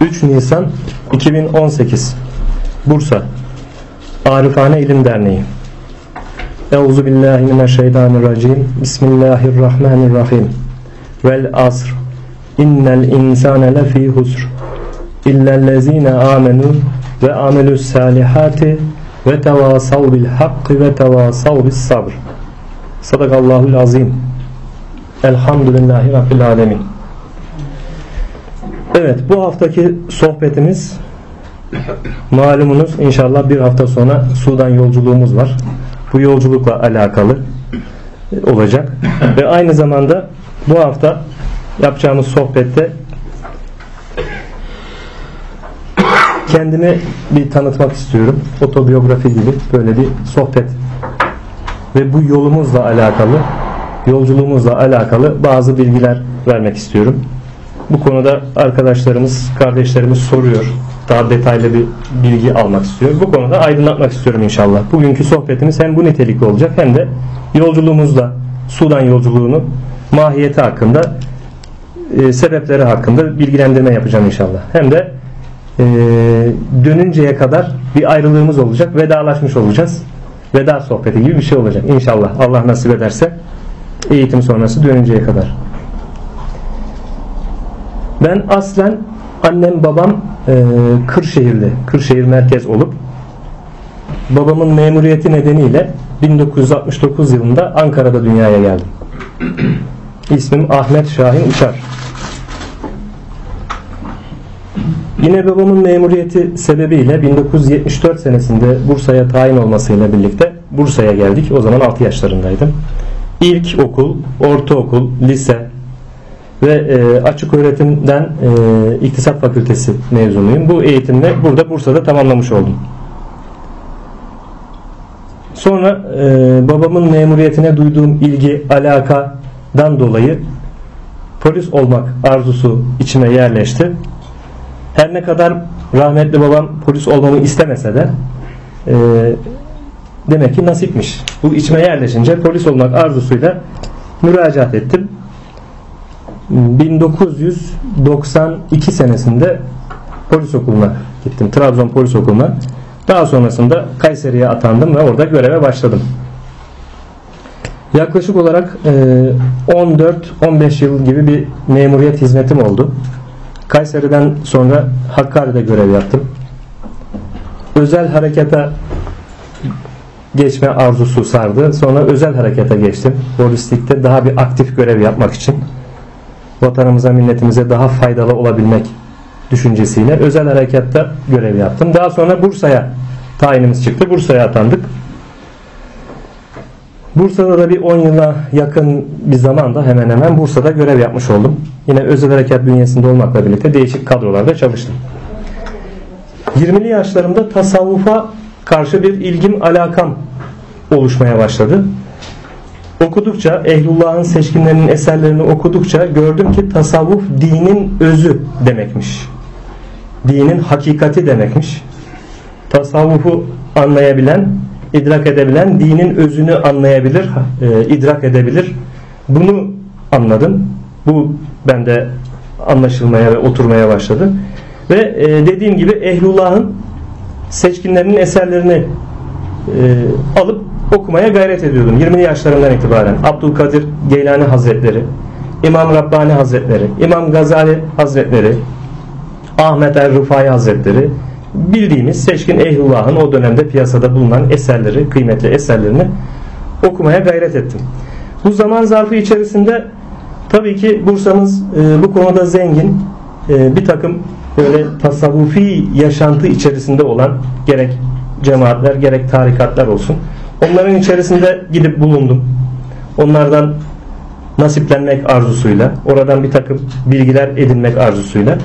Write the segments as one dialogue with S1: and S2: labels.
S1: 3 Nisan 2018 Bursa. Arifane İlim Derneği. Euzu billahi mineşşeytanirracim. Bismillahirrahmanirrahim. Vel asr. İnnel insane lefî husr. İllellezine amenu ve amelus salihati ve tevasav bil hakkı ve tevasav bis sabr. Sadakallahul azim Elhamdülillahi Rabbil alemin Evet bu haftaki sohbetimiz malumunuz inşallah bir hafta sonra Sudan yolculuğumuz var. Bu yolculukla alakalı olacak. Ve aynı zamanda bu hafta yapacağımız sohbette kendimi bir tanıtmak istiyorum. Otobiyografi gibi böyle bir sohbet. Ve bu yolumuzla alakalı, yolculuğumuzla alakalı bazı bilgiler vermek istiyorum. Bu konuda arkadaşlarımız, kardeşlerimiz soruyor. Daha detaylı bir bilgi almak istiyor. Bu konuda aydınlatmak istiyorum inşallah. Bugünkü sohbetimiz hem bu nitelikli olacak hem de yolculuğumuzla Sudan yolculuğunu mahiyeti hakkında e, sebepleri hakkında bilgilendirme yapacağım inşallah. Hem de e, dönünceye kadar bir ayrılığımız olacak. Vedalaşmış olacağız. Veda sohbeti gibi bir şey olacak inşallah. Allah nasip ederse eğitim sonrası dönünceye kadar. Ben aslen annem babam e, Kırşehirli, Kırşehir merkez olup babamın memuriyeti nedeniyle 1969 yılında Ankara'da dünyaya geldim. İsmim Ahmet Şahin Uçar. Yine babamın memuriyeti sebebiyle 1974 senesinde Bursa'ya tayin olmasıyla birlikte Bursa'ya geldik. O zaman 6 yaşlarındaydım. İlk okul, ortaokul, lise, ve e, açık öğretimden e, İktisat Fakültesi mezunuyum. Bu eğitimle burada Bursa'da tamamlamış oldum. Sonra e, babamın memuriyetine duyduğum ilgi, alakadan dolayı polis olmak arzusu içime yerleşti. Her ne kadar rahmetli babam polis olmamı istemese de e, demek ki nasipmiş. Bu içime yerleşince polis olmak arzusuyla müracaat ettim. 1992 senesinde polis okuluna gittim. Trabzon Polis Okulu'na. Daha sonrasında Kayseri'ye atandım ve orada göreve başladım. Yaklaşık olarak 14-15 yıl gibi bir memuriyet hizmetim oldu. Kayseri'den sonra Hakkari'de görev yaptım. Özel harekete geçme arzusu sardı. Sonra özel harekete geçtim. Polislikte daha bir aktif görev yapmak için vatanımıza, milletimize daha faydalı olabilmek düşüncesiyle özel harekatta görev yaptım. Daha sonra Bursa'ya tayinimiz çıktı. Bursa'ya atandık. Bursa'da da bir 10 yıla yakın bir zamanda hemen hemen Bursa'da görev yapmış oldum. Yine özel harekat bünyesinde olmakla birlikte değişik kadrolarda çalıştım. 20'li yaşlarımda tasavvufa karşı bir ilgim alakam oluşmaya başladı. Okudukça Ehlullah'ın seçkinlerinin eserlerini okudukça gördüm ki tasavvuf dinin özü demekmiş. Dinin hakikati demekmiş. Tasavvufu anlayabilen, idrak edebilen dinin özünü anlayabilir, e, idrak edebilir. Bunu anladım. Bu bende anlaşılmaya ve oturmaya başladı. Ve e, dediğim gibi Ehlullah'ın seçkinlerinin eserlerini e, alıp okumaya gayret ediyordum 20 yaşlarından itibaren. Abdülkadir Geylani Hazretleri, İmam Rabbani Hazretleri, İmam Gazali Hazretleri, Ahmet Er Rufai Hazretleri bildiğimiz seçkin ehlullahın o dönemde piyasada bulunan eserleri, kıymetli eserlerini okumaya gayret ettim. Bu zaman zarfı içerisinde tabii ki Bursa'mız e, bu konuda zengin. E, bir takım böyle tasavvufi yaşantı içerisinde olan gerek cemaatler gerek tarikatlar olsun Onların içerisinde gidip bulundum. Onlardan nasiplenmek arzusuyla, oradan bir takım bilgiler edinmek arzusuyla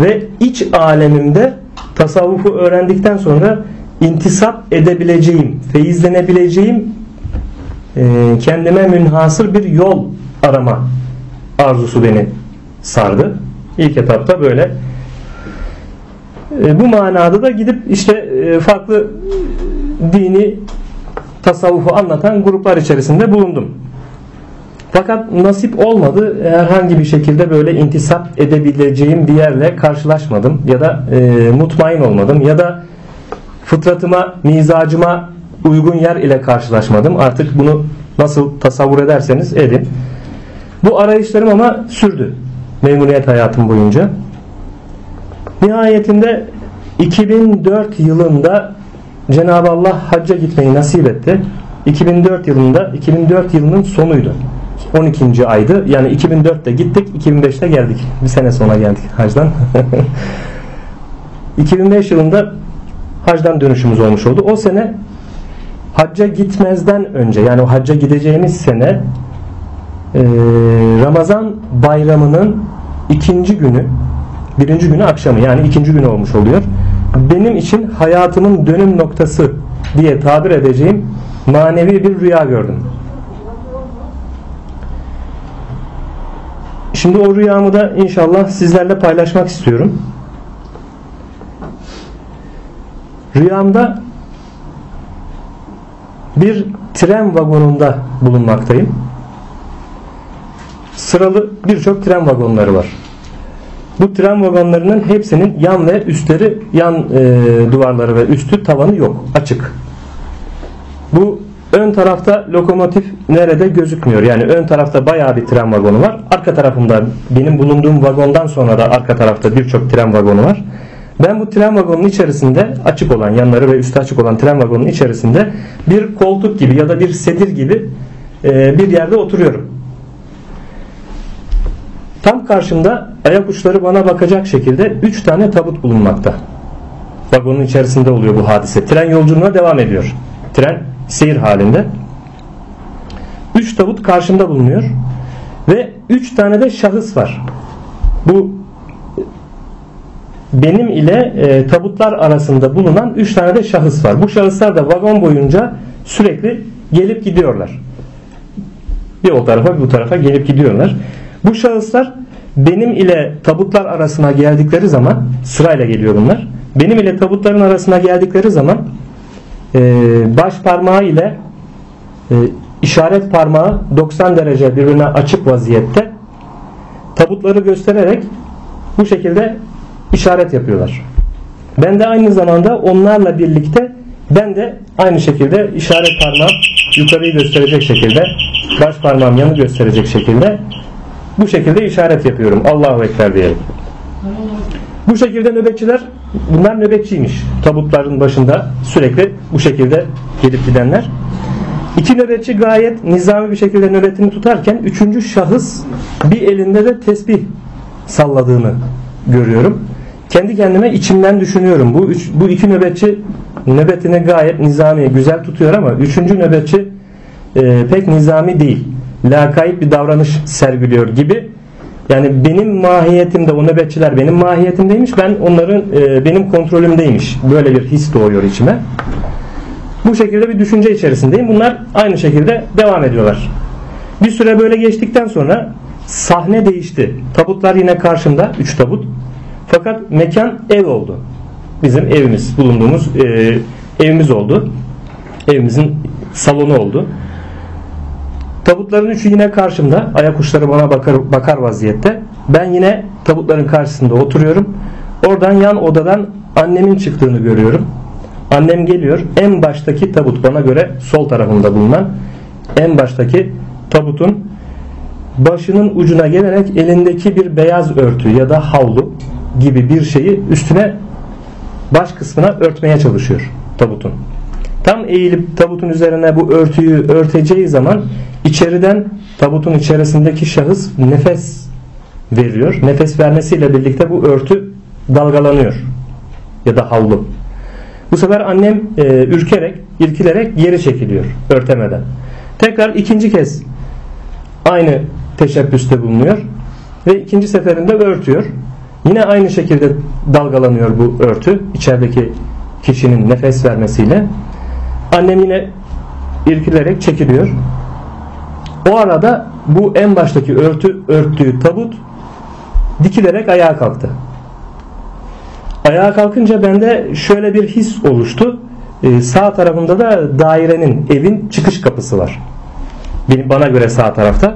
S1: ve iç alemimde tasavvufu öğrendikten sonra intisap edebileceğim, feyizlenebileceğim e, kendime münhasır bir yol arama arzusu beni sardı. İlk etapta böyle. E, bu manada da gidip işte e, farklı dini tasavvufu anlatan gruplar içerisinde bulundum. Fakat nasip olmadı. Herhangi bir şekilde böyle intisap edebileceğim bir yerle karşılaşmadım. Ya da e, mutmain olmadım. Ya da fıtratıma, mizacıma uygun yer ile karşılaşmadım. Artık bunu nasıl tasavvur ederseniz edin. Bu arayışlarım ama sürdü. Memuriyet hayatım boyunca. Nihayetinde 2004 yılında Cenab-ı Allah hacca gitmeyi nasip etti. 2004 yılında 2004 yılının sonuydu. 12. aydı. Yani 2004'te gittik, 2005'te geldik. Bir sene sonra geldik hacdan. 2005 yılında hacdan dönüşümüz olmuş oldu. O sene hacca gitmezden önce yani o hacca gideceğimiz sene e, Ramazan bayramının ikinci günü birinci günü akşamı yani ikinci günü olmuş oluyor. Benim için hayatımın dönüm noktası diye tabir edeceğim manevi bir rüya gördüm. Şimdi o rüyamı da inşallah sizlerle paylaşmak istiyorum. Rüyamda bir tren vagonunda bulunmaktayım. Sıralı birçok tren vagonları var. Bu tren vagonlarının hepsinin yan ve üstleri, yan e, duvarları ve üstü tavanı yok, açık. Bu ön tarafta lokomotif nerede gözükmüyor. Yani ön tarafta bayağı bir tren vagonu var. Arka tarafında benim bulunduğum vagondan sonra da arka tarafta birçok tren vagonu var. Ben bu tren vagonunun içerisinde açık olan yanları ve üstü açık olan tren vagonunun içerisinde bir koltuk gibi ya da bir sedir gibi e, bir yerde oturuyorum. Tam karşımda ayak uçları bana bakacak şekilde 3 tane tabut bulunmakta. Vagonun içerisinde oluyor bu hadise. Tren yolculuğuna devam ediyor. Tren seyir halinde. 3 tabut karşımda bulunuyor. Ve 3 tane de şahıs var. Bu benim ile e, tabutlar arasında bulunan 3 tane de şahıs var. Bu şahıslar da vagon boyunca sürekli gelip gidiyorlar. Bir o tarafa bir bu tarafa gelip gidiyorlar. Bu şahıslar benim ile tabutlar arasına geldikleri zaman sırayla geliyor bunlar. Benim ile tabutların arasına geldikleri zaman e, baş parmağı ile e, işaret parmağı 90 derece birbirine açık vaziyette tabutları göstererek bu şekilde işaret yapıyorlar. Ben de aynı zamanda onlarla birlikte ben de aynı şekilde işaret parmağım yukarıyı gösterecek şekilde baş parmağım yanı gösterecek şekilde bu şekilde işaret yapıyorum. Allahu Ekber diyelim. Bu şekilde nöbetçiler bunlar nöbetçiymiş. Tabutların başında sürekli bu şekilde gelip gidenler. İki nöbetçi gayet nizami bir şekilde nöbetini tutarken üçüncü şahıs bir elinde de tesbih salladığını görüyorum. Kendi kendime içimden düşünüyorum. Bu üç, bu iki nöbetçi nöbetini gayet nizami, güzel tutuyor ama üçüncü nöbetçi e, pek nizami değil lakayt bir davranış sergiliyor gibi. Yani benim mahiyetimde o nöbetçiler benim mahiyetimdeymiş. Ben onların e, benim kontrolümdeymiş. Böyle bir his doğuyor içime. Bu şekilde bir düşünce içerisindeyim. Bunlar aynı şekilde devam ediyorlar. Bir süre böyle geçtikten sonra sahne değişti. Tabutlar yine karşımda. Üç tabut. Fakat mekan ev oldu. Bizim evimiz. Bulunduğumuz e, evimiz oldu. Evimizin salonu oldu. Tabutların üçü yine karşımda. Ayak uçları bana bakar, bakar vaziyette. Ben yine tabutların karşısında oturuyorum. Oradan yan odadan annemin çıktığını görüyorum. Annem geliyor. En baştaki tabut bana göre sol tarafında bulunan en baştaki tabutun başının ucuna gelerek elindeki bir beyaz örtü ya da havlu gibi bir şeyi üstüne baş kısmına örtmeye çalışıyor tabutun. Tam eğilip tabutun üzerine bu örtüyü örteceği zaman içeriden tabutun içerisindeki şahıs nefes veriyor. Nefes vermesiyle birlikte bu örtü dalgalanıyor ya da havlu. Bu sefer annem e, ürkerek, irkilerek geri çekiliyor örtemeden. Tekrar ikinci kez aynı teşebbüste bulunuyor ve ikinci seferinde örtüyor. Yine aynı şekilde dalgalanıyor bu örtü içerideki kişinin nefes vermesiyle. Annem yine irkilerek çekiliyor. O arada bu en baştaki örtü örttüğü tabut dikilerek ayağa kalktı. Ayağa kalkınca bende şöyle bir his oluştu. Ee, sağ tarafında da dairenin, evin çıkış kapısı var. Benim bana göre sağ tarafta.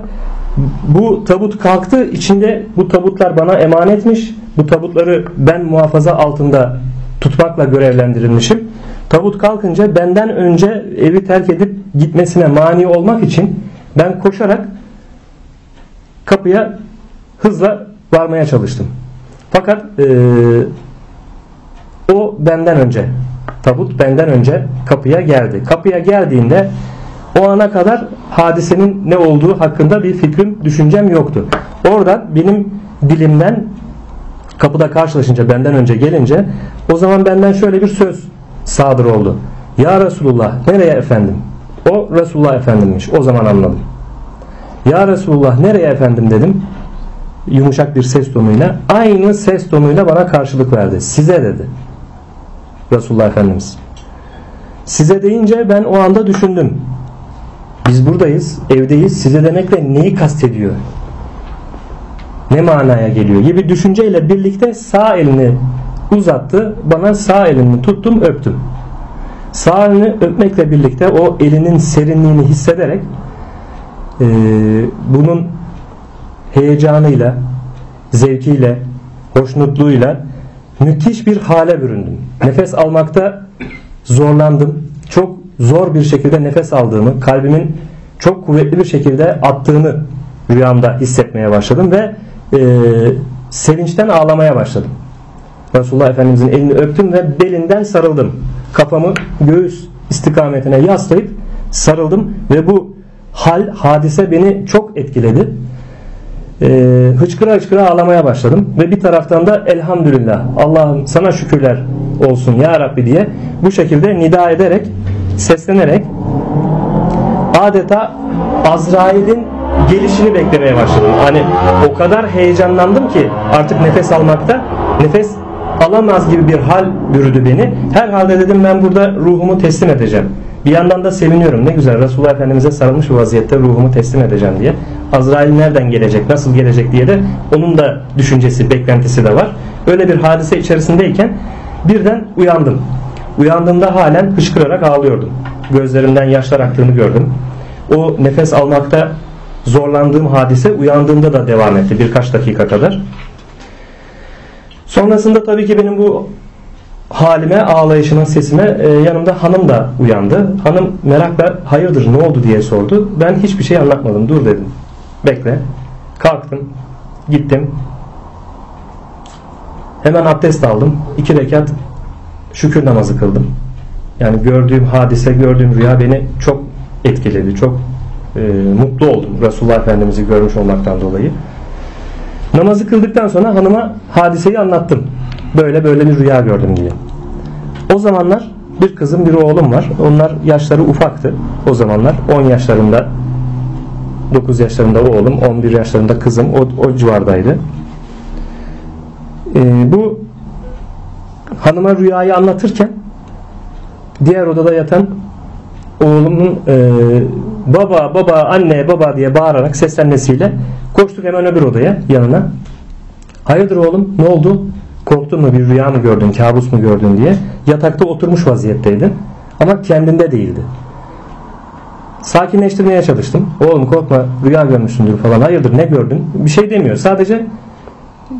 S1: Bu tabut kalktı. İçinde bu tabutlar bana emanetmiş. Bu tabutları ben muhafaza altında tutmakla görevlendirilmişim. Tabut kalkınca benden önce evi terk edip gitmesine mani olmak için ben koşarak kapıya hızla varmaya çalıştım. Fakat e, o benden önce tabut benden önce kapıya geldi. Kapıya geldiğinde o ana kadar hadisenin ne olduğu hakkında bir fikrim, düşüncem yoktu. Orada benim dilimden kapıda karşılaşınca benden önce gelince o zaman benden şöyle bir söz sadır oldu. Ya Resulullah nereye efendim? O Resulullah efendimmiş. O zaman anladım. Ya Resulullah nereye efendim dedim. Yumuşak bir ses tonuyla. Aynı ses tonuyla bana karşılık verdi. Size dedi. Resulullah Efendimiz. Size deyince ben o anda düşündüm. Biz buradayız, evdeyiz. Size demekle neyi kastediyor? Ne manaya geliyor gibi düşünceyle birlikte sağ elini uzattı. Bana sağ elini tuttum, öptüm. Sağ elini öpmekle birlikte o elinin serinliğini hissederek e, bunun heyecanıyla, zevkiyle, hoşnutluğuyla müthiş bir hale büründüm. Nefes almakta zorlandım. Çok zor bir şekilde nefes aldığımı, kalbimin çok kuvvetli bir şekilde attığını rüyamda hissetmeye başladım ve e, sevinçten ağlamaya başladım. Resulullah Efendimizin elini öptüm ve belinden sarıldım. Kafamı göğüs istikametine yaslayıp sarıldım ve bu hal, hadise beni çok etkiledi e, hıçkıra hıçkıra ağlamaya başladım. Ve bir taraftan da elhamdülillah Allah'ım sana şükürler olsun ya Rabbi diye bu şekilde nida ederek seslenerek adeta Azrail'in gelişini beklemeye başladım. Hani o kadar heyecanlandım ki artık nefes almakta nefes alamaz gibi bir hal bürüdü beni. Herhalde dedim ben burada ruhumu teslim edeceğim. Bir yandan da seviniyorum. Ne güzel Resulullah Efendimiz'e sarılmış bir vaziyette ruhumu teslim edeceğim diye. Azrail nereden gelecek, nasıl gelecek diye de onun da düşüncesi, beklentisi de var. Öyle bir hadise içerisindeyken birden uyandım. Uyandığımda halen hışkırarak ağlıyordum. Gözlerimden yaşlar aktığını gördüm. O nefes almakta zorlandığım hadise uyandığımda da devam etti birkaç dakika kadar. Sonrasında tabii ki benim bu halime, ağlayışıma, sesime e, yanımda hanım da uyandı. Hanım merakla hayırdır ne oldu diye sordu. Ben hiçbir şey anlatmadım. Dur dedim. Bekle. Kalktım. Gittim. Hemen abdest aldım. İki rekat şükür namazı kıldım. Yani gördüğüm hadise, gördüğüm rüya beni çok etkiledi. Çok e, mutlu oldum Resulullah Efendimiz'i görmüş olmaktan dolayı. Namazı kıldıktan sonra hanıma hadiseyi anlattım. Böyle böyle bir rüya gördüm diye. O zamanlar bir kızım bir oğlum var. Onlar yaşları ufaktı. O zamanlar 10 yaşlarında 9 yaşlarında oğlum 11 yaşlarında kızım o, o civardaydı. Ee, bu hanıma rüyayı anlatırken diğer odada yatan oğlumun e, baba baba anne baba diye bağırarak seslenmesiyle koştuk hemen öbür odaya yanına. Hayırdır oğlum ne oldu? Korktun mu bir rüya mı gördün kabus mu gördün diye yatakta oturmuş vaziyetteydi ama kendinde değildi. Sakinleştirmeye çalıştım. Oğlum korkma rüya görmüşsündür falan. Hayırdır ne gördün? Bir şey demiyor. Sadece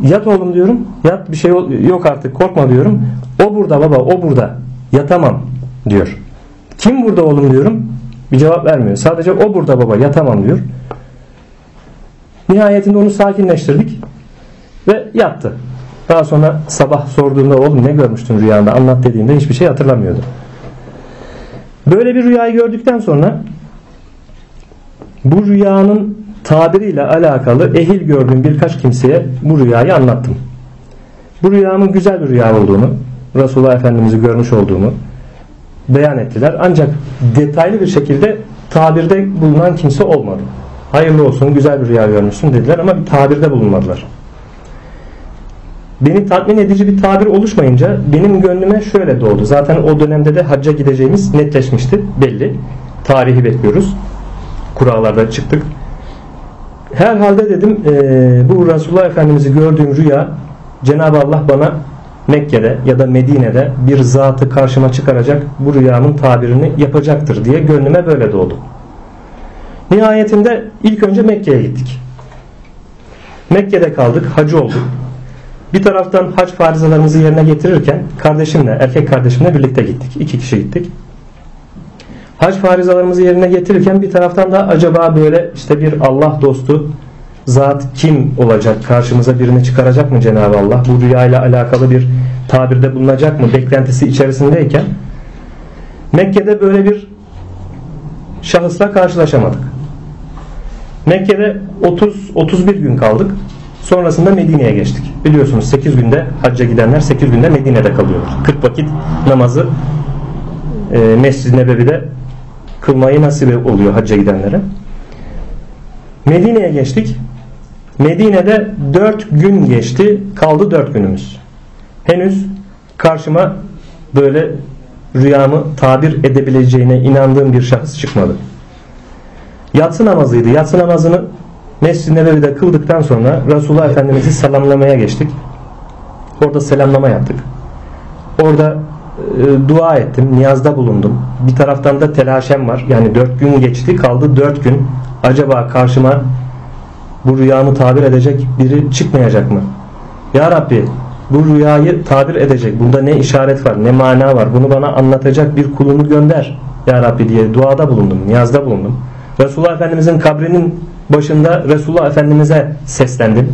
S1: yat oğlum diyorum. Yat bir şey yok artık korkma diyorum. O burada baba o burada. Yatamam diyor. Kim burada oğlum diyorum. Bir cevap vermiyor. Sadece o burada baba yatamam diyor. Nihayetinde onu sakinleştirdik ve yattı. Daha sonra sabah sorduğumda oğlum ne görmüştün rüyanda anlat dediğimde hiçbir şey hatırlamıyordu. Böyle bir rüyayı gördükten sonra bu rüyanın tabiriyle alakalı ehil gördüğüm birkaç kimseye bu rüyayı anlattım. Bu rüyamın güzel bir rüya olduğunu, Resulullah Efendimiz'i görmüş olduğumu beyan ettiler. Ancak detaylı bir şekilde tabirde bulunan kimse olmadı. Hayırlı olsun güzel bir rüya görmüşsün dediler ama bir tabirde bulunmadılar. Beni tatmin edici bir tabir oluşmayınca benim gönlüme şöyle doğdu. Zaten o dönemde de hacca gideceğimiz netleşmişti belli. Tarihi bekliyoruz kurallarda çıktık. Herhalde dedim e, bu Resulullah Efendimiz'i gördüğüm rüya Cenab-ı Allah bana Mekke'de ya da Medine'de bir zatı karşıma çıkaracak bu rüyanın tabirini yapacaktır diye gönlüme böyle doğdu. Nihayetinde ilk önce Mekke'ye gittik. Mekke'de kaldık, hacı olduk. Bir taraftan hac farizalarımızı yerine getirirken kardeşimle, erkek kardeşimle birlikte gittik. İki kişi gittik. Hac farizalarımızı yerine getirirken bir taraftan da acaba böyle işte bir Allah dostu zat kim olacak? Karşımıza birini çıkaracak mı Cenab-ı Allah? Bu rüya ile alakalı bir tabirde bulunacak mı? Beklentisi içerisindeyken Mekke'de böyle bir şahısla karşılaşamadık. Mekke'de 30 31 gün kaldık. Sonrasında Medine'ye geçtik. Biliyorsunuz 8 günde hacca gidenler 8 günde Medine'de kalıyorlar. 40 vakit namazı e, Mescid-i Nebevi'de kılmayı nasip oluyor hacca gidenlere. Medine'ye geçtik. Medine'de 4 gün geçti. Kaldı 4 günümüz. Henüz karşıma böyle rüyamı tabir edebileceğine inandığım bir şahıs çıkmadı. Yatsı namazıydı. Yatsı namazını Mescid-i Nebevi'de kıldıktan sonra Resulullah Efendimiz'i selamlamaya geçtik. Orada selamlama yaptık. Orada e, dua ettim, niyazda bulundum. Bir taraftan da telaşem var. Yani dört gün geçti, kaldı dört gün. Acaba karşıma bu rüyamı tabir edecek biri çıkmayacak mı? Ya Rabbi bu rüyayı tabir edecek. Bunda ne işaret var, ne mana var. Bunu bana anlatacak bir kulunu gönder. Ya Rabbi diye duada bulundum, niyazda bulundum. Resulullah Efendimizin kabrinin başında Resulullah Efendimiz'e seslendim.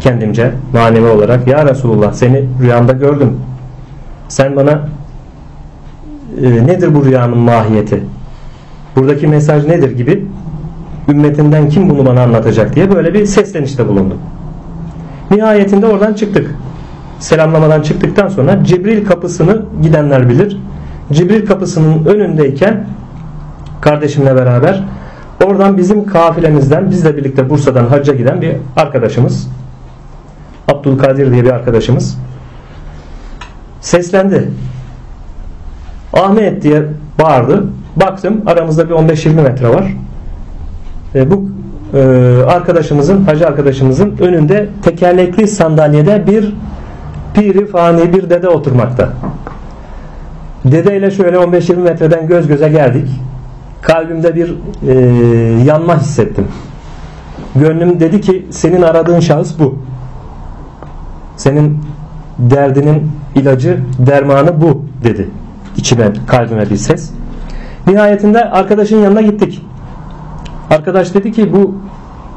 S1: Kendimce manevi olarak. Ya Resulullah seni rüyamda gördüm. Sen bana e, nedir bu rüyanın mahiyeti? Buradaki mesaj nedir gibi ümmetinden kim bunu bana anlatacak diye böyle bir seslenişte bulundum. Nihayetinde oradan çıktık. Selamlamadan çıktıktan sonra Cibril kapısını gidenler bilir. Cibril kapısının önündeyken kardeşimle beraber oradan bizim kafilemizden bizle birlikte Bursa'dan hacca giden bir arkadaşımız Abdülkadir diye bir arkadaşımız seslendi. Ahmet diye bağırdı. Baktım aramızda bir 15-20 metre var. E, bu e, arkadaşımızın, hacı arkadaşımızın önünde tekerlekli sandalyede bir piri fani bir dede oturmakta. Dedeyle şöyle 15-20 metreden göz göze geldik. Kalbimde bir e, yanma hissettim. Gönlüm dedi ki senin aradığın şahıs bu. Senin derdinin ilacı, dermanı bu dedi. İçime, kalbime bir ses. Nihayetinde arkadaşın yanına gittik. Arkadaş dedi ki bu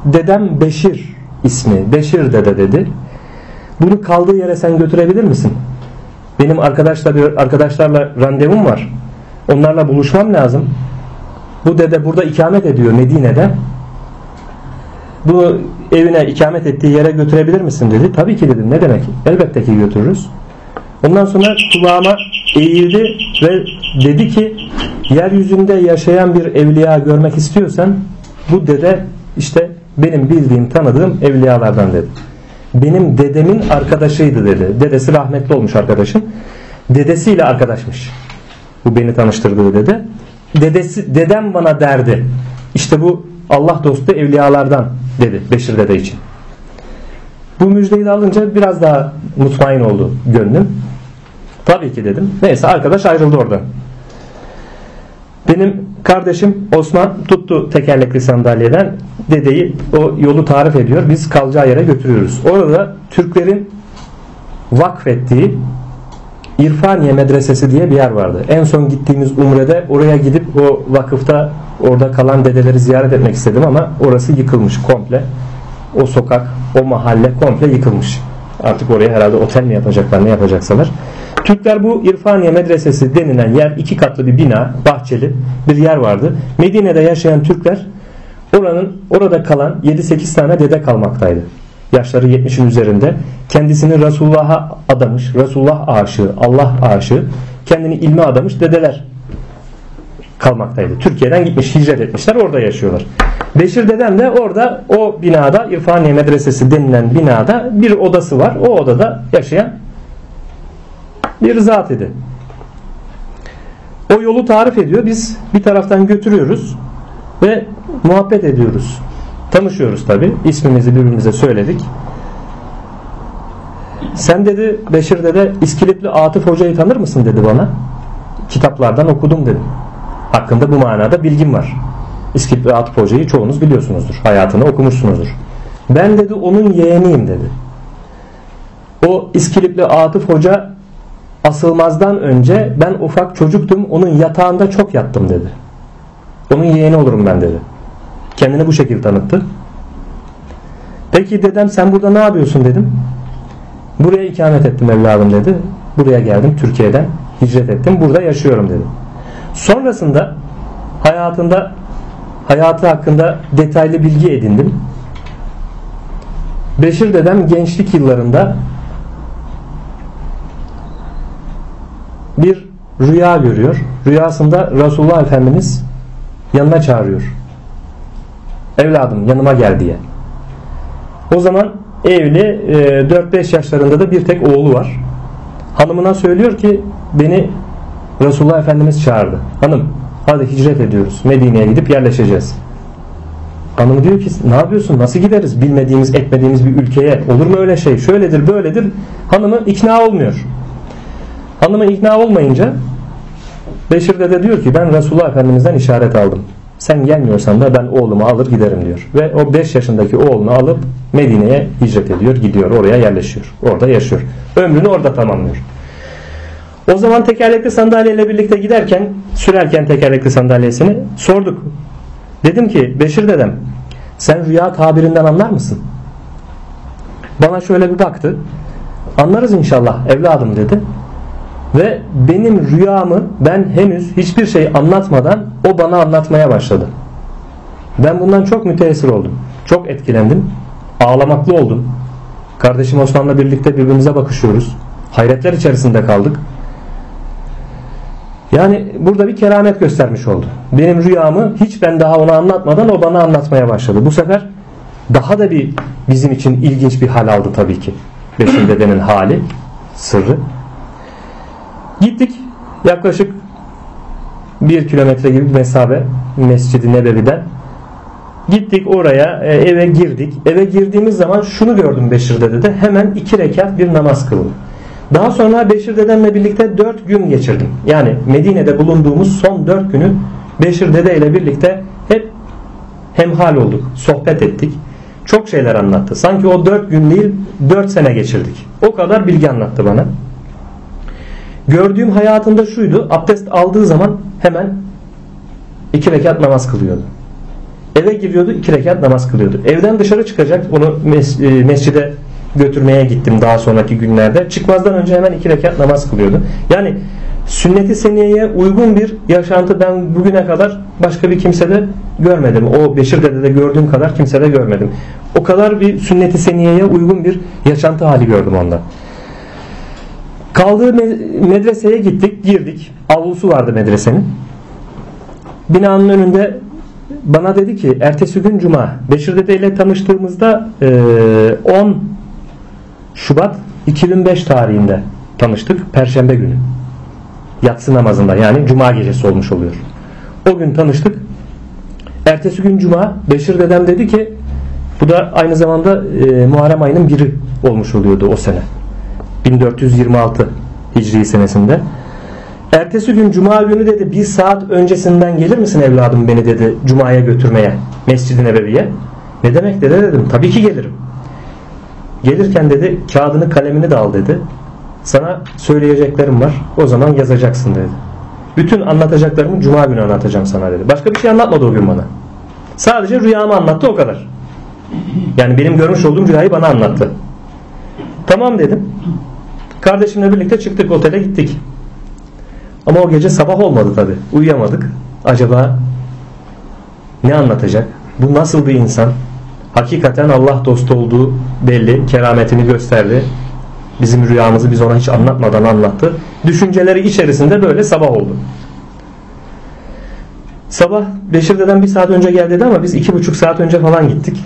S1: dedem Beşir ismi. Beşir dede dedi. Bunu kaldığı yere sen götürebilir misin? Benim arkadaşla bir arkadaşlarla randevum var. Onlarla buluşmam lazım. Bu dede burada ikamet ediyor Medine'de. Bu evine ikamet ettiği yere götürebilir misin dedi. Tabii ki dedim. Ne demek? Elbette ki götürürüz. Ondan sonra kulağıma eğildi ve dedi ki yeryüzünde yaşayan bir evliya görmek istiyorsan bu dede işte benim bildiğim tanıdığım evliyalardan dedi. Benim dedemin arkadaşıydı dedi. Dedesi rahmetli olmuş arkadaşım. Dedesiyle arkadaşmış. Bu beni tanıştırdığı dede. Dedesi, dedem bana derdi. İşte bu Allah dostu evliyalardan dedi Beşir dede için. Bu müjdeyi de alınca biraz daha mutmain oldu gönlüm. Tabii ki dedim. Neyse arkadaş ayrıldı oradan. Benim kardeşim Osman tuttu tekerlekli sandalyeden dedeyi o yolu tarif ediyor. Biz kalacağı yere götürüyoruz. Orada Türklerin vakfettiği İrfaniye Medresesi diye bir yer vardı. En son gittiğimiz Umre'de oraya gidip o vakıfta orada kalan dedeleri ziyaret etmek istedim ama orası yıkılmış komple. O sokak, o mahalle komple yıkılmış. Artık oraya herhalde otel mi yapacaklar ne yapacaksalar. Türkler bu İrfaniye Medresesi denilen yer iki katlı bir bina, bahçeli bir yer vardı. Medine'de yaşayan Türkler oranın orada kalan 7-8 tane dede kalmaktaydı. Yaşları 70'in üzerinde. Kendisini Resulullah'a adamış, Resulullah aşığı, Allah aşığı, kendini ilme adamış dedeler kalmaktaydı. Türkiye'den gitmiş, hicret etmişler, orada yaşıyorlar. Beşir dedem de orada o binada İrfaniye Medresesi denilen binada bir odası var. O odada yaşayan bir zat idi. O yolu tarif ediyor. Biz bir taraftan götürüyoruz ve muhabbet ediyoruz. Tanışıyoruz tabi. İsmimizi birbirimize söyledik. Sen dedi Beşir dede İskilipli Atıf Hoca'yı tanır mısın dedi bana. Kitaplardan okudum dedim. Hakkında bu manada bilgim var. İskilipli Atıf Hoca'yı çoğunuz biliyorsunuzdur. Hayatını okumuşsunuzdur. Ben dedi onun yeğeniyim dedi. O İskilipli Atıf Hoca asılmazdan önce ben ufak çocuktum onun yatağında çok yattım dedi. Onun yeğeni olurum ben dedi. Kendini bu şekilde tanıttı. Peki dedem sen burada ne yapıyorsun dedim. Buraya ikamet ettim evladım dedi. Buraya geldim Türkiye'den hicret ettim. Burada yaşıyorum dedi. Sonrasında hayatında hayatı hakkında detaylı bilgi edindim. Beşir dedem gençlik yıllarında bir rüya görüyor. Rüyasında Resulullah Efendimiz yanına çağırıyor. Evladım yanıma gel diye. O zaman evli 4-5 e, yaşlarında da bir tek oğlu var. Hanımına söylüyor ki beni Resulullah Efendimiz çağırdı. Hanım hadi hicret ediyoruz. Medine'ye gidip yerleşeceğiz. Hanım diyor ki ne yapıyorsun nasıl gideriz bilmediğimiz etmediğimiz bir ülkeye olur mu öyle şey şöyledir böyledir hanımı ikna olmuyor hanımı ikna olmayınca Beşir dede diyor ki ben Resulullah Efendimiz'den işaret aldım sen gelmiyorsan da ben oğlumu alır giderim diyor ve o 5 yaşındaki oğlunu alıp Medine'ye hicret ediyor gidiyor oraya yerleşiyor orada yaşıyor ömrünü orada tamamlıyor o zaman tekerlekli sandalyeyle birlikte giderken sürerken tekerlekli sandalyesini sorduk Dedim ki Beşir dedem sen rüya tabirinden anlar mısın? Bana şöyle bir baktı. Anlarız inşallah evladım dedi. Ve benim rüyamı ben henüz hiçbir şey anlatmadan o bana anlatmaya başladı. Ben bundan çok müteessir oldum. Çok etkilendim. Ağlamaklı oldum. Kardeşim Osman'la birlikte birbirimize bakışıyoruz. Hayretler içerisinde kaldık. Yani burada bir keramet göstermiş oldu. Benim rüyamı hiç ben daha ona anlatmadan o bana anlatmaya başladı. Bu sefer daha da bir bizim için ilginç bir hal aldı tabii ki. Beşir dedenin hali, sırrı. Gittik yaklaşık bir kilometre gibi bir mesafe Mescid-i Nebevi'den. Gittik oraya e, eve girdik. Eve girdiğimiz zaman şunu gördüm Beşir dede de hemen iki rekat bir namaz kılın. Daha sonra Beşir dedemle birlikte 4 gün geçirdim. Yani Medine'de bulunduğumuz son 4 günü Beşir dede ile birlikte hep hemhal olduk, sohbet ettik. Çok şeyler anlattı. Sanki o 4 gün değil 4 sene geçirdik. O kadar bilgi anlattı bana. Gördüğüm hayatında şuydu. Abdest aldığı zaman hemen iki rekat namaz kılıyordu. Eve giriyordu iki rekat namaz kılıyordu. Evden dışarı çıkacak onu mes e, mescide götürmeye gittim daha sonraki günlerde. Çıkmazdan önce hemen iki rekat namaz kılıyordu. Yani sünneti seniyeye uygun bir yaşantı ben bugüne kadar başka bir kimsede görmedim. O Beşir de gördüğüm kadar kimsede görmedim. O kadar bir sünneti seniyeye uygun bir yaşantı hali gördüm onda. Kaldığı medreseye gittik, girdik. Avlusu vardı medresenin. Binanın önünde bana dedi ki ertesi gün cuma Beşir Dede ile tanıştığımızda 10 Şubat 2005 tarihinde tanıştık. Perşembe günü. Yatsı namazında yani cuma gecesi olmuş oluyor. O gün tanıştık. Ertesi gün cuma Beşir dedem dedi ki bu da aynı zamanda e, Muharrem ayının biri olmuş oluyordu o sene. 1426 Hicri senesinde. Ertesi gün cuma günü dedi bir saat öncesinden gelir misin evladım beni dedi cumaya götürmeye Mescid-i Nebevi'ye. Ne demek dede dedim. Tabii ki gelirim. Gelirken dedi kağıdını kalemini de al dedi. Sana söyleyeceklerim var. O zaman yazacaksın dedi. Bütün anlatacaklarımı cuma günü anlatacağım sana dedi. Başka bir şey anlatmadı o gün bana. Sadece rüyamı anlattı o kadar. Yani benim görmüş olduğum rüyayı bana anlattı. Tamam dedim. Kardeşimle birlikte çıktık otele gittik. Ama o gece sabah olmadı tabi. Uyuyamadık. Acaba ne anlatacak? Bu nasıl bir insan? hakikaten Allah dostu olduğu belli. Kerametini gösterdi. Bizim rüyamızı biz ona hiç anlatmadan anlattı. Düşünceleri içerisinde böyle sabah oldu. Sabah Beşir dedem bir saat önce gel dedi ama biz iki buçuk saat önce falan gittik.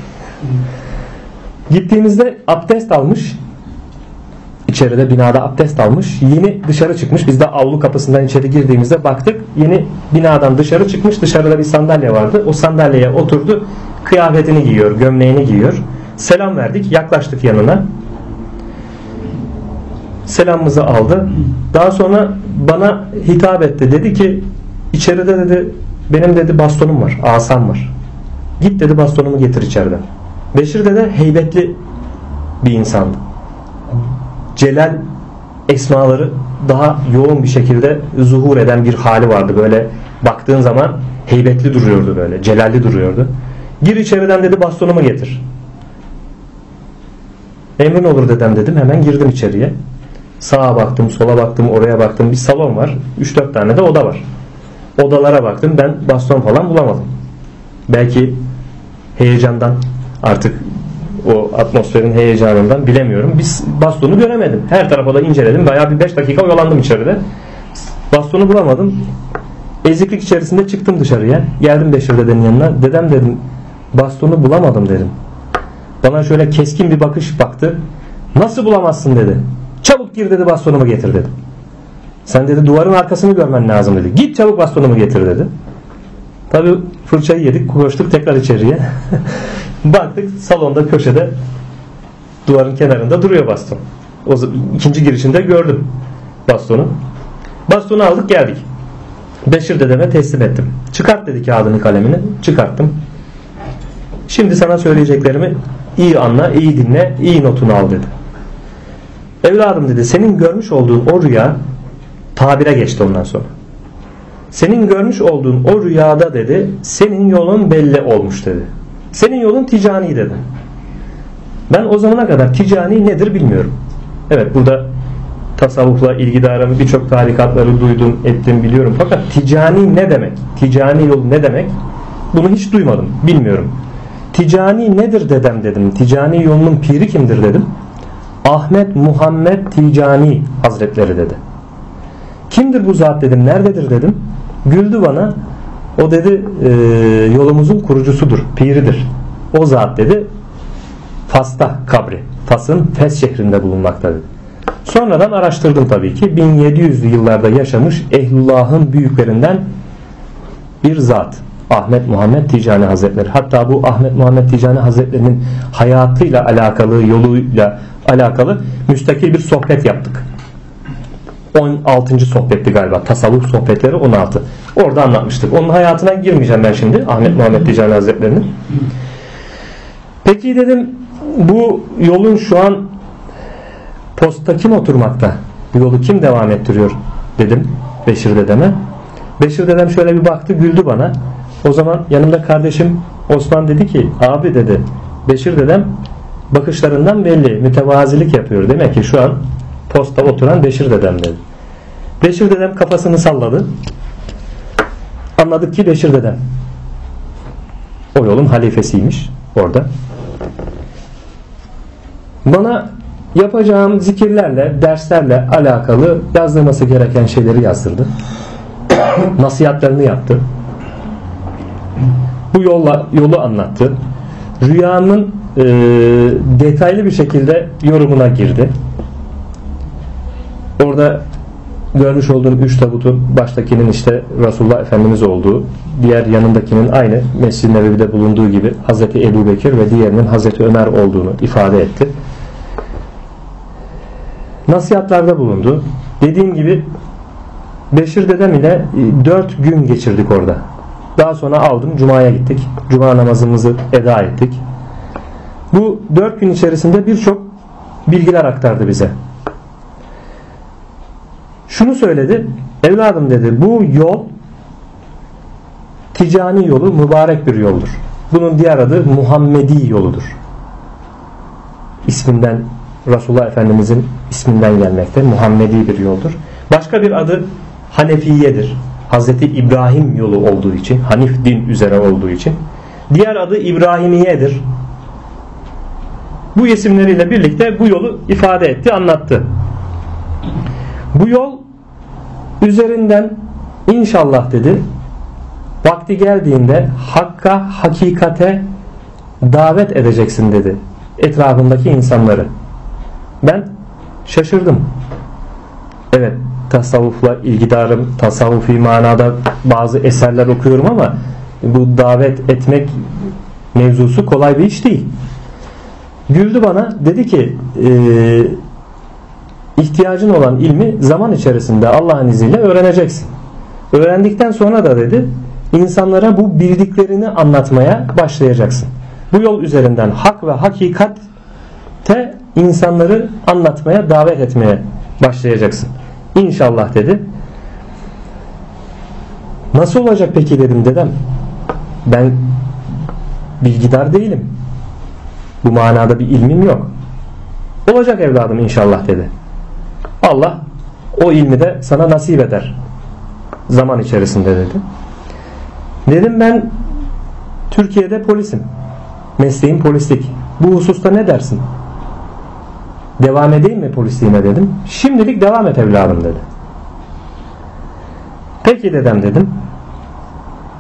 S1: Gittiğimizde abdest almış. İçeride binada abdest almış. Yeni dışarı çıkmış. Biz de avlu kapısından içeri girdiğimizde baktık. Yeni binadan dışarı çıkmış. Dışarıda bir sandalye vardı. O sandalyeye oturdu kıyafetini giyiyor, gömleğini giyiyor. Selam verdik, yaklaştık yanına. Selamımızı aldı. Daha sonra bana hitap etti. Dedi ki içeride dedi benim dedi bastonum var asam var. Git dedi bastonumu getir içeriden. Beşir dede heybetli bir insandı. Celal esmaları daha yoğun bir şekilde zuhur eden bir hali vardı. Böyle baktığın zaman heybetli duruyordu böyle. Celalli duruyordu. Gir içeriden dedi bastonumu getir. Emrin olur dedem dedim. Hemen girdim içeriye. Sağa baktım, sola baktım, oraya baktım. Bir salon var. 3-4 tane de oda var. Odalara baktım. Ben baston falan bulamadım. Belki heyecandan artık o atmosferin heyecanından bilemiyorum. Biz bastonu göremedim. Her tarafa da inceledim. Bayağı bir 5 dakika oyalandım içeride. Bastonu bulamadım. Eziklik içerisinde çıktım dışarıya. Geldim Beşir dedenin yanına. Dedem dedim bastonu bulamadım dedim. Bana şöyle keskin bir bakış baktı. Nasıl bulamazsın dedi. Çabuk gir dedi bastonumu getir dedi. Sen dedi duvarın arkasını görmen lazım dedi. Git çabuk bastonumu getir dedi. Tabi fırçayı yedik koştuk tekrar içeriye. Baktık salonda köşede duvarın kenarında duruyor baston. O ikinci girişinde gördüm bastonu. Bastonu aldık geldik. Beşir dedeme teslim ettim. Çıkart dedi kağıdını kalemini. Çıkarttım. Şimdi sana söyleyeceklerimi iyi anla, iyi dinle, iyi notunu al dedi. Evladım dedi senin görmüş olduğun o rüya tabire geçti ondan sonra. Senin görmüş olduğun o rüyada dedi senin yolun belli olmuş dedi. Senin yolun ticani dedi. Ben o zamana kadar ticani nedir bilmiyorum. Evet burada tasavvufla ilgidarımı birçok tarikatları duydum ettim biliyorum. Fakat ticani ne demek? Ticani yol ne demek? Bunu hiç duymadım. Bilmiyorum. Ticani nedir dedem dedim. Ticani yolunun piri kimdir dedim. Ahmet Muhammed Ticani Hazretleri dedi. Kimdir bu zat dedim. Nerededir dedim. Güldü bana. O dedi e, yolumuzun kurucusudur. Piridir. O zat dedi. Fas'ta kabri. Fas'ın Fes şehrinde bulunmakta dedi. Sonradan araştırdım tabii ki. 1700'lü yıllarda yaşamış Ehlullah'ın büyüklerinden bir zat. Ahmet Muhammed Ticani Hazretleri. Hatta bu Ahmet Muhammed Ticani Hazretleri'nin hayatıyla alakalı, yoluyla alakalı müstakil bir sohbet yaptık. 16. sohbetti galiba. Tasavvuf sohbetleri 16. Orada anlatmıştık. Onun hayatına girmeyeceğim ben şimdi. Ahmet Muhammed Ticani Hazretleri'nin. Peki dedim bu yolun şu an posta kim oturmakta? Bu yolu kim devam ettiriyor? Dedim Beşir dedeme. Beşir dedem şöyle bir baktı güldü bana. O zaman yanımda kardeşim Osman dedi ki abi dedi Beşir dedem bakışlarından belli mütevazilik yapıyor. Demek ki şu an posta oturan Beşir dedem dedi. Beşir dedem kafasını salladı. Anladık ki Beşir dedem o yolun halifesiymiş orada. Bana yapacağım zikirlerle, derslerle alakalı yazdırması gereken şeyleri yazdırdı. Nasihatlerini yaptı. Bu yolla, yolu anlattı. Rüyamın e, detaylı bir şekilde yorumuna girdi. Orada görmüş olduğum üç tabutun baştakinin işte Resulullah Efendimiz olduğu, diğer yanındakinin aynı Mescid-i Nebevi'de bulunduğu gibi Hazreti Ebu Bekir ve diğerinin Hazreti Ömer olduğunu ifade etti. Nasihatlarda bulundu. Dediğim gibi Beşir dedem ile e, dört gün geçirdik orada. Daha sonra aldım Cuma'ya gittik. Cuma namazımızı eda ettik. Bu dört gün içerisinde birçok bilgiler aktardı bize. Şunu söyledi. Evladım dedi bu yol ticani yolu mübarek bir yoldur. Bunun diğer adı Muhammedi yoludur. İsminden Resulullah Efendimizin isminden gelmekte. Muhammedi bir yoldur. Başka bir adı Hanefiyedir. Hazreti İbrahim yolu olduğu için, Hanif din üzere olduğu için. Diğer adı İbrahimiyedir. Bu isimleriyle birlikte bu yolu ifade etti, anlattı. Bu yol üzerinden inşallah dedi vakti geldiğinde hakka, hakikate davet edeceksin dedi etrafındaki insanları. Ben şaşırdım. Evet tasavvufla ilgidarım, tasavvufi manada bazı eserler okuyorum ama bu davet etmek mevzusu kolay bir iş değil. Güldü bana dedi ki e, ihtiyacın olan ilmi zaman içerisinde Allah'ın izniyle öğreneceksin. Öğrendikten sonra da dedi insanlara bu bildiklerini anlatmaya başlayacaksın. Bu yol üzerinden hak ve hakikatte insanları anlatmaya, davet etmeye başlayacaksın. İnşallah dedi. Nasıl olacak peki dedim dedem. Ben bilgidar değilim. Bu manada bir ilmim yok. Olacak evladım inşallah dedi. Allah o ilmi de sana nasip eder. Zaman içerisinde dedi. Dedim ben Türkiye'de polisim. Mesleğim polislik. Bu hususta ne dersin? Devam edeyim mi polisliğime dedim. Şimdilik devam et evladım dedi. Peki dedem dedim.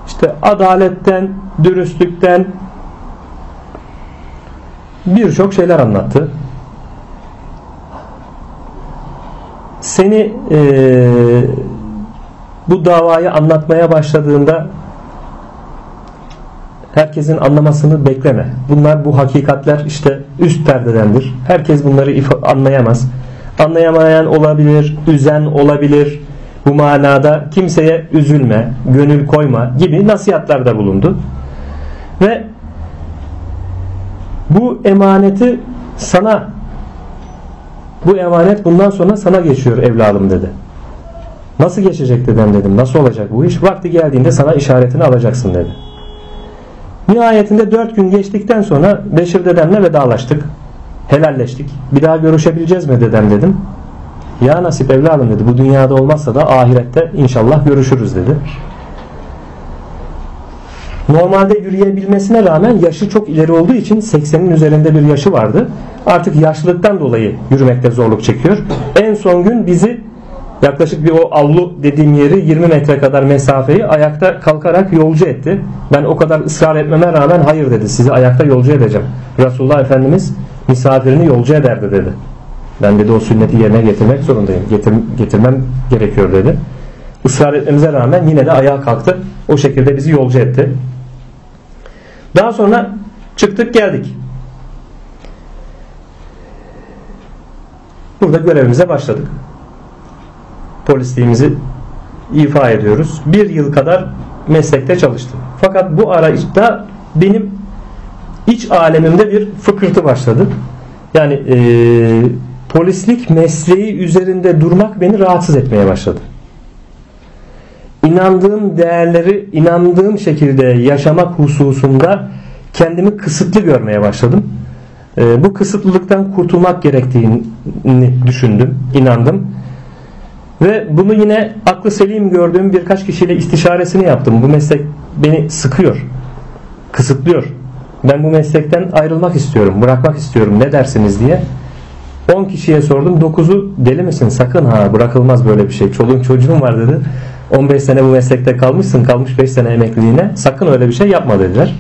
S1: İşte adaletten, dürüstlükten birçok şeyler anlattı. Seni e, bu davayı anlatmaya başladığında herkesin anlamasını bekleme. Bunlar bu hakikatler işte üst perdedendir. Herkes bunları anlayamaz. Anlayamayan olabilir, üzen olabilir. Bu manada kimseye üzülme, gönül koyma gibi nasihatlarda bulundu. Ve bu emaneti sana bu emanet bundan sonra sana geçiyor evladım dedi. Nasıl geçecek dedem dedim. Nasıl olacak bu iş? Vakti geldiğinde sana işaretini alacaksın dedi. Nihayetinde dört gün geçtikten sonra Beşir dedemle vedalaştık. Helalleştik. Bir daha görüşebileceğiz mi dedem dedim. Ya nasip evladım dedi. Bu dünyada olmazsa da ahirette inşallah görüşürüz dedi. Normalde yürüyebilmesine rağmen yaşı çok ileri olduğu için 80'in üzerinde bir yaşı vardı. Artık yaşlılıktan dolayı yürümekte zorluk çekiyor. En son gün bizi yaklaşık bir o avlu dediğim yeri 20 metre kadar mesafeyi ayakta kalkarak yolcu etti. Ben o kadar ısrar etmeme rağmen hayır dedi. Sizi ayakta yolcu edeceğim. Resulullah Efendimiz misafirini yolcu ederdi dedi. Ben dedi o sünneti yerine getirmek zorundayım. Getir, getirmem gerekiyor dedi. Israr etmemize rağmen yine de ayağa kalktı. O şekilde bizi yolcu etti. Daha sonra çıktık geldik. Burada görevimize başladık. Polisliğimizi ifa ediyoruz. Bir yıl kadar meslekte çalıştım. Fakat bu arayışta benim iç alemimde bir fıkırtı başladı. Yani e, polislik mesleği üzerinde durmak beni rahatsız etmeye başladı. İnandığım değerleri inandığım şekilde yaşamak hususunda kendimi kısıtlı görmeye başladım. E, bu kısıtlılıktan kurtulmak gerektiğini düşündüm, inandım. Ve bunu yine aklı selim gördüğüm birkaç kişiyle istişaresini yaptım. Bu meslek beni sıkıyor, kısıtlıyor. Ben bu meslekten ayrılmak istiyorum, bırakmak istiyorum ne dersiniz diye. 10 kişiye sordum. 9'u deli misin? Sakın ha bırakılmaz böyle bir şey. Çoluğun çocuğun var dedi. 15 sene bu meslekte kalmışsın. Kalmış 5 sene emekliliğine. Sakın öyle bir şey yapma dediler.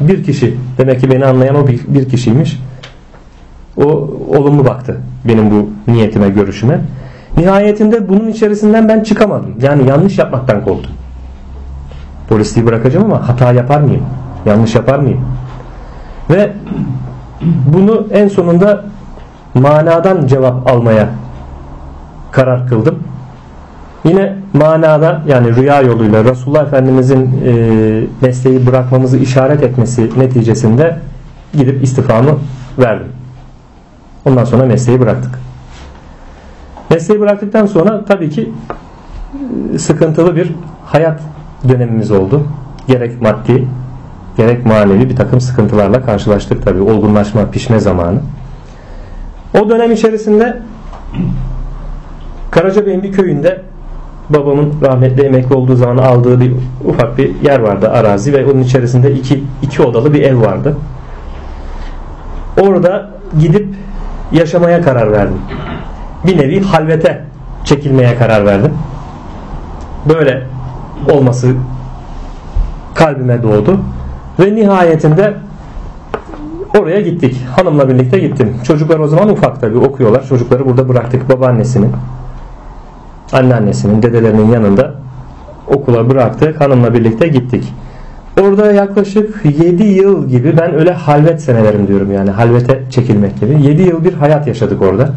S1: Bir kişi demek ki beni anlayan o bir kişiymiş. O olumlu baktı benim bu niyetime, görüşüme. Nihayetinde bunun içerisinden ben çıkamadım. Yani yanlış yapmaktan korktum. Polisliği bırakacağım ama hata yapar mıyım? Yanlış yapar mıyım? Ve bunu en sonunda manadan cevap almaya karar kıldım. Yine manada yani rüya yoluyla Resulullah Efendimizin e, mesleği bırakmamızı işaret etmesi neticesinde gidip istifamı verdim. Ondan sonra mesleği bıraktık. Mesleği bıraktıktan sonra tabii ki e, sıkıntılı bir hayat dönemimiz oldu. Gerek maddi gerek manevi bir takım sıkıntılarla karşılaştık tabii. Olgunlaşma, pişme zamanı. O dönem içerisinde Karacabey'in bir köyünde babamın rahmetli emekli olduğu zaman aldığı bir ufak bir yer vardı arazi ve onun içerisinde iki, iki odalı bir ev vardı. Orada gidip yaşamaya karar verdim. Bir nevi halvete çekilmeye karar verdim. Böyle olması kalbime doğdu. Ve nihayetinde oraya gittik. Hanımla birlikte gittim. Çocuklar o zaman ufak tabi okuyorlar. Çocukları burada bıraktık babaannesinin, anneannesinin, dedelerinin yanında okula bıraktık. Hanımla birlikte gittik. Orada yaklaşık 7 yıl gibi ben öyle halvet senelerim diyorum yani halvete çekilmek gibi. 7 yıl bir hayat yaşadık orada.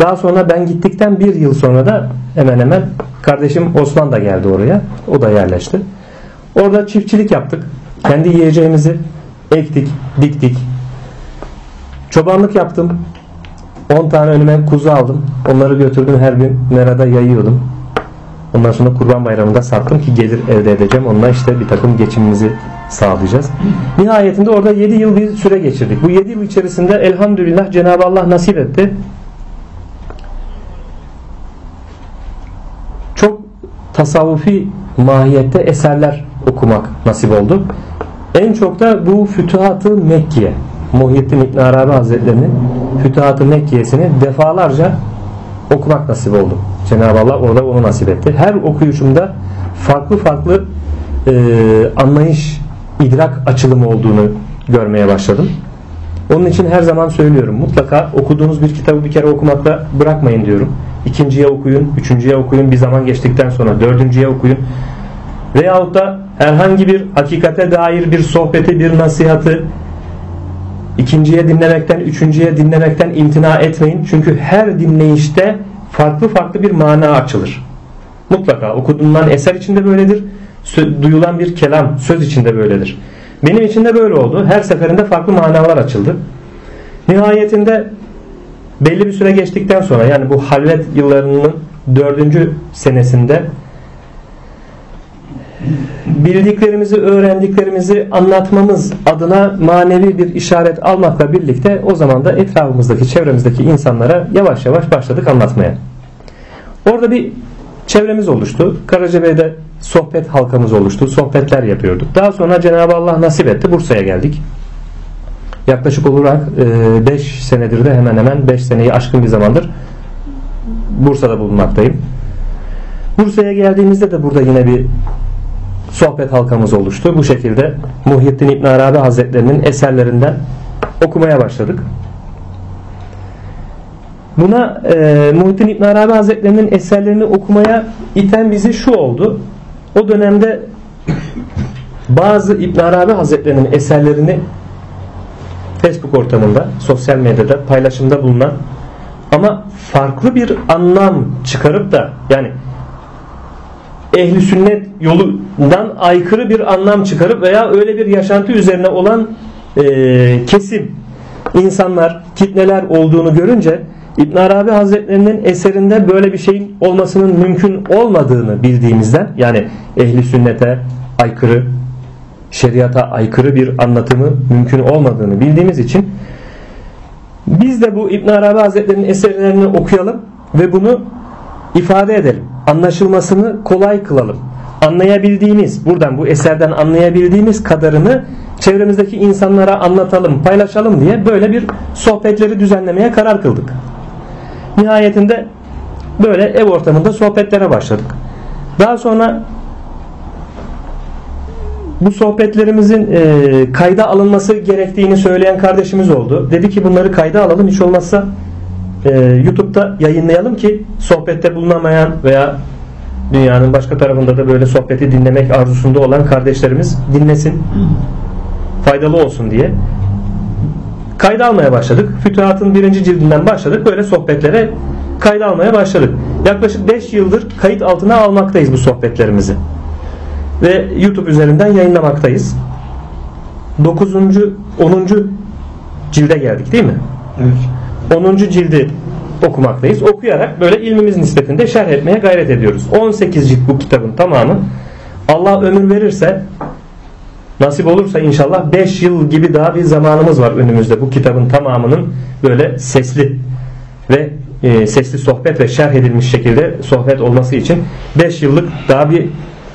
S1: Daha sonra ben gittikten bir yıl sonra da hemen hemen kardeşim Osman da geldi oraya. O da yerleşti. Orada çiftçilik yaptık. Kendi yiyeceğimizi ektik, diktik. Çobanlık yaptım. 10 tane önüme kuzu aldım. Onları götürdüm her gün merada yayıyordum. Ondan sonra kurban bayramında sattım ki gelir elde edeceğim. Onunla işte bir takım geçimimizi sağlayacağız. Nihayetinde orada 7 yıl bir süre geçirdik. Bu 7 yıl içerisinde elhamdülillah Cenab-ı Allah nasip etti. Çok tasavvufi mahiyette eserler okumak nasip oldu. En çok da bu Fütuhat-ı Mekkiye Muhyiddin İbn Arabi Hazretleri'nin Fütuhat-ı Mekkiye'sini defalarca okumak nasip oldu. Cenab-ı Allah orada onu nasip etti. Her okuyuşumda farklı farklı e, anlayış, idrak açılımı olduğunu görmeye başladım. Onun için her zaman söylüyorum. Mutlaka okuduğunuz bir kitabı bir kere okumakla bırakmayın diyorum. İkinciye okuyun, üçüncüye okuyun, bir zaman geçtikten sonra dördüncüye okuyun. Veyahut da herhangi bir hakikate dair bir sohbeti, bir nasihatı ikinciye dinlemekten, üçüncüye dinlemekten imtina etmeyin. Çünkü her dinleyişte farklı farklı bir mana açılır. Mutlaka okuduğundan eser içinde böyledir. Duyulan bir kelam, söz içinde böyledir. Benim için de böyle oldu. Her seferinde farklı manalar açıldı. Nihayetinde belli bir süre geçtikten sonra yani bu halvet yıllarının dördüncü senesinde bildiklerimizi, öğrendiklerimizi anlatmamız adına manevi bir işaret almakla birlikte o zaman da etrafımızdaki, çevremizdeki insanlara yavaş yavaş başladık anlatmaya. Orada bir çevremiz oluştu. Karacabey'de sohbet halkamız oluştu. Sohbetler yapıyorduk. Daha sonra Cenab-ı Allah nasip etti. Bursa'ya geldik. Yaklaşık olarak 5 e, senedir de hemen hemen 5 seneyi aşkın bir zamandır Bursa'da bulunmaktayım. Bursa'ya geldiğimizde de burada yine bir sohbet halkamız oluştu. Bu şekilde Muhyiddin İbn Arabi Hazretlerinin eserlerinden okumaya başladık. Buna e, Muhyiddin İbn Arabi Hazretlerinin eserlerini okumaya iten bizi şu oldu. O dönemde bazı İbn Arabi Hazretlerinin eserlerini Facebook ortamında, sosyal medyada paylaşımda bulunan ama farklı bir anlam çıkarıp da yani ehli sünnet yolundan aykırı bir anlam çıkarıp veya öyle bir yaşantı üzerine olan e, kesim insanlar, kitleler olduğunu görünce İbn Arabi Hazretlerinin eserinde böyle bir şeyin olmasının mümkün olmadığını bildiğimizden yani ehli sünnete aykırı, şeriata aykırı bir anlatımı mümkün olmadığını bildiğimiz için biz de bu İbn Arabi Hazretlerinin eserlerini okuyalım ve bunu ifade edelim. Anlaşılmasını kolay kılalım. Anlayabildiğimiz, buradan bu eserden anlayabildiğimiz kadarını çevremizdeki insanlara anlatalım, paylaşalım diye böyle bir sohbetleri düzenlemeye karar kıldık. Nihayetinde böyle ev ortamında sohbetlere başladık. Daha sonra bu sohbetlerimizin e, kayda alınması gerektiğini söyleyen kardeşimiz oldu. Dedi ki bunları kayda alalım hiç olmazsa e, YouTube'da yayınlayalım ki sohbette bulunamayan veya dünyanın başka tarafında da böyle sohbeti dinlemek arzusunda olan kardeşlerimiz dinlesin. Faydalı olsun diye. Kayda almaya başladık. Fütuhatın birinci cildinden başladık. Böyle sohbetlere kayda almaya başladık. Yaklaşık 5 yıldır kayıt altına almaktayız bu sohbetlerimizi. Ve YouTube üzerinden yayınlamaktayız. 9. 10. cilde geldik değil mi? Evet. 10. cildi okumaktayız. Okuyarak böyle ilmimiz nispetinde şerh etmeye gayret ediyoruz. 18 cilt bu kitabın tamamı. Allah ömür verirse nasip olursa inşallah 5 yıl gibi daha bir zamanımız var önümüzde bu kitabın tamamının böyle sesli ve e, sesli sohbet ve şerh edilmiş şekilde sohbet olması için 5 yıllık daha bir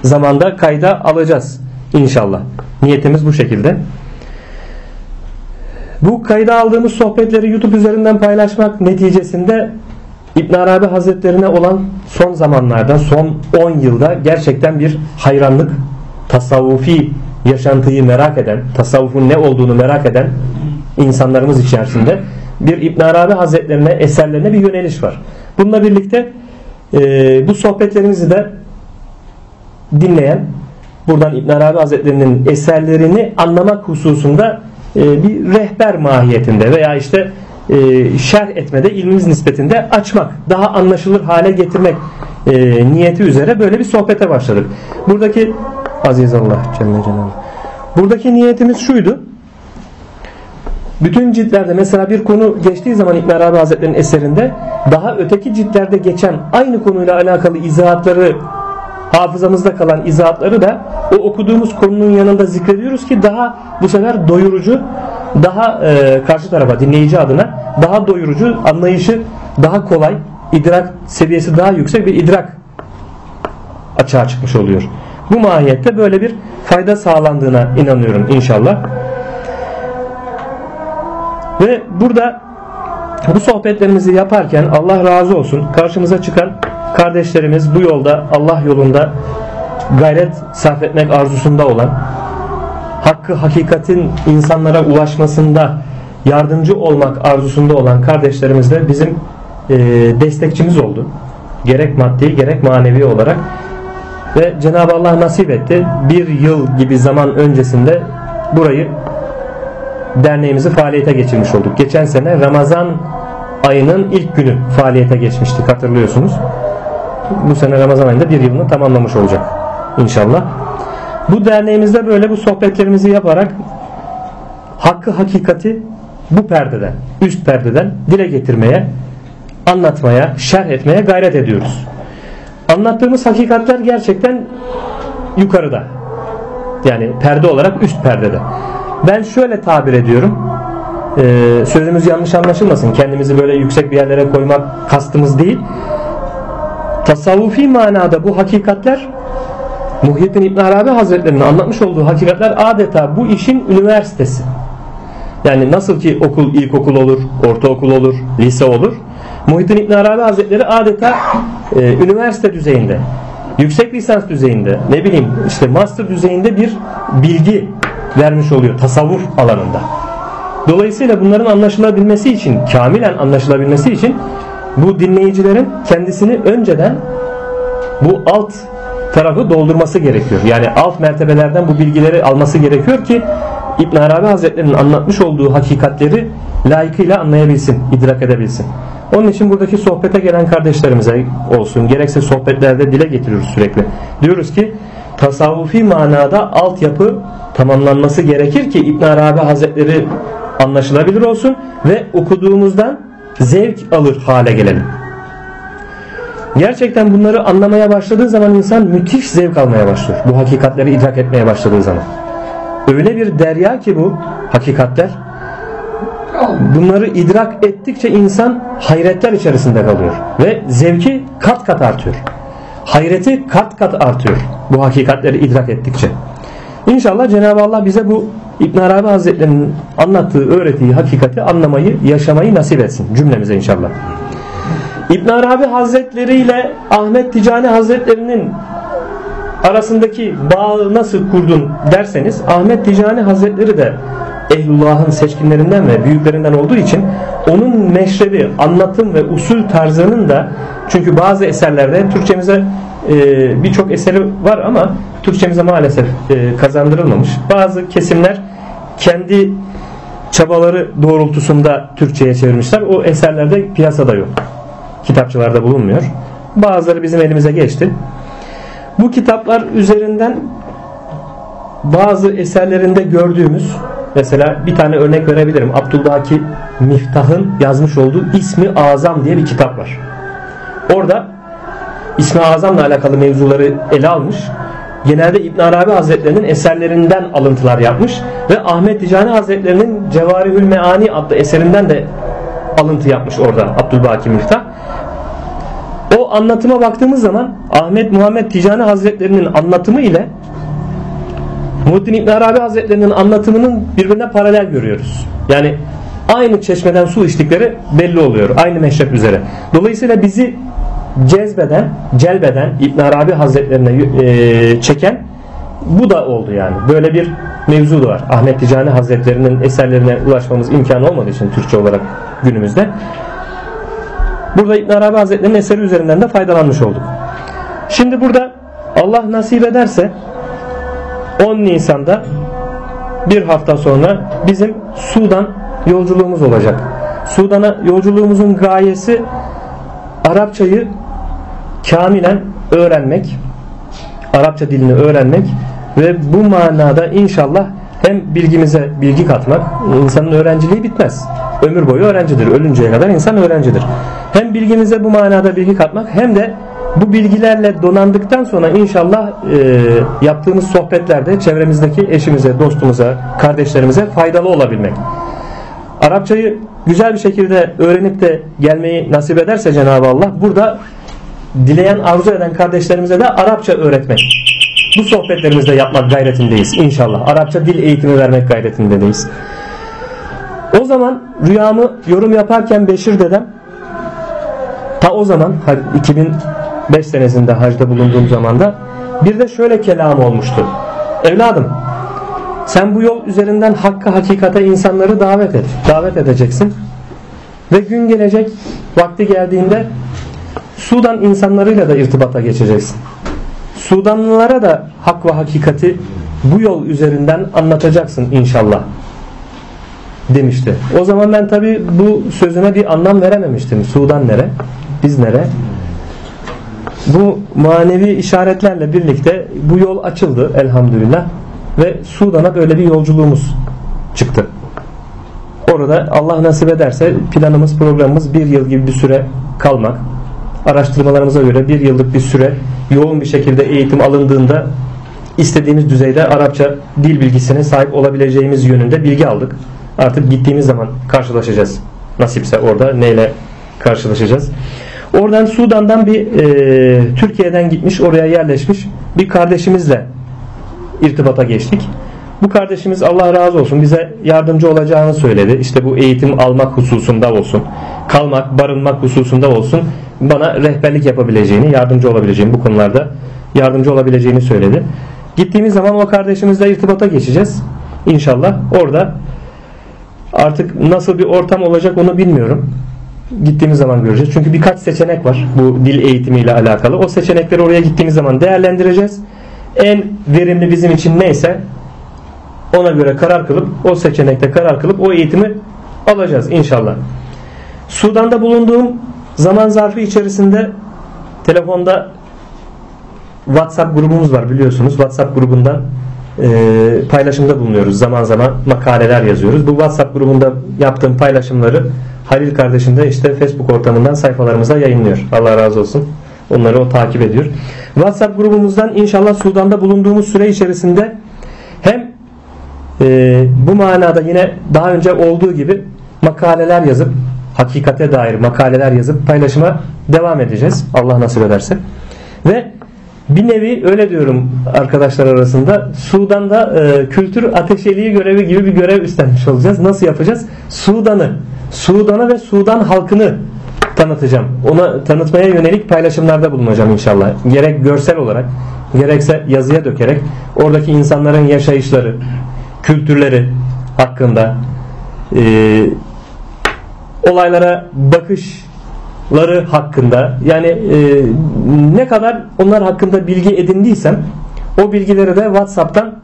S1: zamanda kayda alacağız inşallah. Niyetimiz bu şekilde. Bu kayda aldığımız sohbetleri YouTube üzerinden paylaşmak neticesinde İbn Arabi Hazretlerine olan son zamanlarda son 10 yılda gerçekten bir hayranlık tasavvufi yaşantıyı merak eden tasavvufun ne olduğunu merak eden insanlarımız içerisinde bir İbn Arabi Hazretlerine eserlerine bir yöneliş var. Bununla birlikte e, bu sohbetlerimizi de dinleyen buradan İbn Arabi Hazretlerinin eserlerini anlamak hususunda e, bir rehber mahiyetinde veya işte e, şerh etmede ilmimiz nispetinde açmak, daha anlaşılır hale getirmek e, niyeti üzere böyle bir sohbete başladık. Buradaki Aziz Allah Celle Celaluhu. Buradaki niyetimiz şuydu. Bütün ciltlerde mesela bir konu geçtiği zaman İbn Arabi Hazretleri'nin eserinde daha öteki ciltlerde geçen aynı konuyla alakalı izahatları hafızamızda kalan izahatları da o okuduğumuz konunun yanında zikrediyoruz ki daha bu sefer doyurucu daha e, karşı tarafa dinleyici adına daha doyurucu anlayışı daha kolay idrak seviyesi daha yüksek bir idrak açığa çıkmış oluyor. Bu mahiyette böyle bir fayda sağlandığına inanıyorum inşallah. Ve burada bu sohbetlerimizi yaparken Allah razı olsun karşımıza çıkan kardeşlerimiz bu yolda Allah yolunda gayret sarf etmek arzusunda olan hakkı hakikatin insanlara ulaşmasında yardımcı olmak arzusunda olan kardeşlerimiz de bizim e, destekçimiz oldu. Gerek maddi gerek manevi olarak ve Cenab-ı Allah nasip etti. Bir yıl gibi zaman öncesinde burayı derneğimizi faaliyete geçirmiş olduk. Geçen sene Ramazan ayının ilk günü faaliyete geçmiştik hatırlıyorsunuz. Bu sene Ramazan ayında bir yılını tamamlamış olacak inşallah. Bu derneğimizde böyle bu sohbetlerimizi yaparak hakkı hakikati bu perdeden, üst perdeden dile getirmeye, anlatmaya, şerh etmeye gayret ediyoruz. Anlattığımız hakikatler gerçekten yukarıda. Yani perde olarak üst perdede. Ben şöyle tabir ediyorum. Ee, sözümüz yanlış anlaşılmasın. Kendimizi böyle yüksek bir yerlere koymak kastımız değil. Tasavvufi manada bu hakikatler Muhyiddin İbn Arabi Hazretleri'nin anlatmış olduğu hakikatler adeta bu işin üniversitesi. Yani nasıl ki okul ilkokul olur, ortaokul olur, lise olur. Muhyiddin İbn Arabi Hazretleri adeta e, üniversite düzeyinde, yüksek lisans düzeyinde, ne bileyim işte master düzeyinde bir bilgi vermiş oluyor tasavvuf alanında. Dolayısıyla bunların anlaşılabilmesi için, kamilen anlaşılabilmesi için bu dinleyicilerin kendisini önceden bu alt tarafı doldurması gerekiyor. Yani alt mertebelerden bu bilgileri alması gerekiyor ki İbn Arabi Hazretleri'nin anlatmış olduğu hakikatleri layıkıyla anlayabilsin, idrak edebilsin. Onun için buradaki sohbete gelen kardeşlerimize olsun, gerekse sohbetlerde dile getiriyoruz sürekli. Diyoruz ki tasavvufi manada altyapı tamamlanması gerekir ki İbn Arabi Hazretleri anlaşılabilir olsun ve okuduğumuzdan zevk alır hale gelelim. Gerçekten bunları anlamaya başladığı zaman insan müthiş zevk almaya başlıyor. Bu hakikatleri idrak etmeye başladığı zaman. Öyle bir derya ki bu hakikatler. Bunları idrak ettikçe insan hayretler içerisinde kalıyor. Ve zevki kat kat artıyor. Hayreti kat kat artıyor. Bu hakikatleri idrak ettikçe. İnşallah Cenab-ı Allah bize bu İbn Arabi Hazretleri'nin anlattığı, öğrettiği hakikati anlamayı, yaşamayı nasip etsin cümlemize inşallah. İbn Arabi Hazretleri ile Ahmet Ticani Hazretleri'nin arasındaki bağı nasıl kurdun derseniz Ahmet Ticani Hazretleri de Ehlullah'ın seçkinlerinden ve büyüklerinden olduğu için onun meşrebi, anlatım ve usul tarzının da çünkü bazı eserlerde Türkçemize e, birçok eseri var ama Türkçemize maalesef e, kazandırılmamış. Bazı kesimler kendi çabaları doğrultusunda Türkçe'ye çevirmişler. O eserlerde piyasada yok kitapçılarda bulunmuyor. Bazıları bizim elimize geçti. Bu kitaplar üzerinden bazı eserlerinde gördüğümüz mesela bir tane örnek verebilirim. Abdülbaki Miftah'ın yazmış olduğu İsmi Azam diye bir kitap var. Orada İsmi Azam'la alakalı mevzuları ele almış. Genelde İbn Arabi Hazretlerinin eserlerinden alıntılar yapmış ve Ahmet Ticani Hazretlerinin Cevarihül Meani adlı eserinden de alıntı yapmış orada Abdülbaki Miftah. O anlatıma baktığımız zaman Ahmet Muhammed Ticani Hazretlerinin anlatımı ile Muhittin İbn Arabi Hazretlerinin anlatımının birbirine paralel görüyoruz. Yani aynı çeşmeden su içtikleri belli oluyor. Aynı meşrep üzere. Dolayısıyla bizi cezbeden, celbeden İbn Arabi Hazretlerine e, çeken bu da oldu yani. Böyle bir mevzu da var. Ahmet Ticani Hazretlerinin eserlerine ulaşmamız imkanı olmadığı için Türkçe olarak günümüzde. Burada İbn Arabi Hazretleri'nin eseri üzerinden de faydalanmış olduk. Şimdi burada Allah nasip ederse 10 Nisan'da bir hafta sonra bizim Sudan yolculuğumuz olacak. Sudan'a yolculuğumuzun gayesi Arapçayı kamilen öğrenmek, Arapça dilini öğrenmek ve bu manada inşallah hem bilgimize bilgi katmak, insanın öğrenciliği bitmez. Ömür boyu öğrencidir. Ölünceye kadar insan öğrencidir. Hem bilgimize bu manada bilgi katmak hem de bu bilgilerle donandıktan sonra inşallah e, yaptığımız sohbetlerde çevremizdeki eşimize, dostumuza, kardeşlerimize faydalı olabilmek. Arapçayı güzel bir şekilde öğrenip de gelmeyi nasip ederse Cenab-ı Allah burada dileyen arzu eden kardeşlerimize de Arapça öğretmek. Bu sohbetlerimizde yapmak gayretindeyiz inşallah. Arapça dil eğitimi vermek gayretindeyiz. O zaman rüyamı yorum yaparken Beşir dedem ta o zaman 2005 senesinde hacda bulunduğum zamanda bir de şöyle kelam olmuştu. Evladım sen bu yol üzerinden hakka hakikate insanları davet et. Davet edeceksin. Ve gün gelecek vakti geldiğinde Sudan insanlarıyla da irtibata geçeceksin. Sudanlılara da hak ve hakikati bu yol üzerinden anlatacaksın inşallah demişti. O zaman ben tabi bu sözüne bir anlam verememiştim. Sudan nere? Biz nere? Bu manevi işaretlerle birlikte bu yol açıldı elhamdülillah ve Sudan'a böyle bir yolculuğumuz çıktı. Orada Allah nasip ederse planımız programımız bir yıl gibi bir süre kalmak. Araştırmalarımıza göre bir yıllık bir süre yoğun bir şekilde eğitim alındığında istediğimiz düzeyde Arapça dil bilgisine sahip olabileceğimiz yönünde bilgi aldık. Artık gittiğimiz zaman karşılaşacağız. Nasipse orada neyle karşılaşacağız. Oradan Sudan'dan bir e, Türkiye'den gitmiş oraya yerleşmiş bir kardeşimizle irtibata geçtik. Bu kardeşimiz Allah razı olsun bize yardımcı olacağını söyledi. İşte bu eğitim almak hususunda olsun, kalmak, barınmak hususunda olsun bana rehberlik yapabileceğini, yardımcı olabileceğini bu konularda yardımcı olabileceğini söyledi. Gittiğimiz zaman o kardeşimizle irtibata geçeceğiz. İnşallah orada artık nasıl bir ortam olacak onu bilmiyorum. Gittiğimiz zaman göreceğiz. Çünkü birkaç seçenek var bu dil eğitimiyle alakalı. O seçenekleri oraya gittiğimiz zaman değerlendireceğiz. En verimli bizim için neyse ona göre karar kılıp o seçenekte karar kılıp o eğitimi alacağız inşallah. Sudan'da bulunduğum zaman zarfı içerisinde telefonda WhatsApp grubumuz var biliyorsunuz. WhatsApp grubundan e, paylaşımda bulunuyoruz. Zaman zaman makaleler yazıyoruz. Bu WhatsApp grubunda yaptığım paylaşımları Halil kardeşim de işte Facebook ortamından sayfalarımıza yayınlıyor. Allah razı olsun. Onları o takip ediyor. WhatsApp grubumuzdan inşallah Sudan'da bulunduğumuz süre içerisinde hem e, bu manada yine daha önce olduğu gibi makaleler yazıp hakikate dair makaleler yazıp paylaşıma devam edeceğiz. Allah nasip ederse. Ve bir nevi öyle diyorum arkadaşlar arasında Sudan'da e, kültür ateşeliği görevi gibi bir görev üstlenmiş olacağız. Nasıl yapacağız? Sudan'ı, Sudan'ı ve Sudan halkını tanıtacağım. Ona tanıtmaya yönelik paylaşımlarda bulunacağım inşallah. Gerek görsel olarak gerekse yazıya dökerek oradaki insanların yaşayışları, kültürleri hakkında e, olaylara bakışları hakkında yani e, ne kadar onlar hakkında bilgi edindiysem o bilgileri de WhatsApp'tan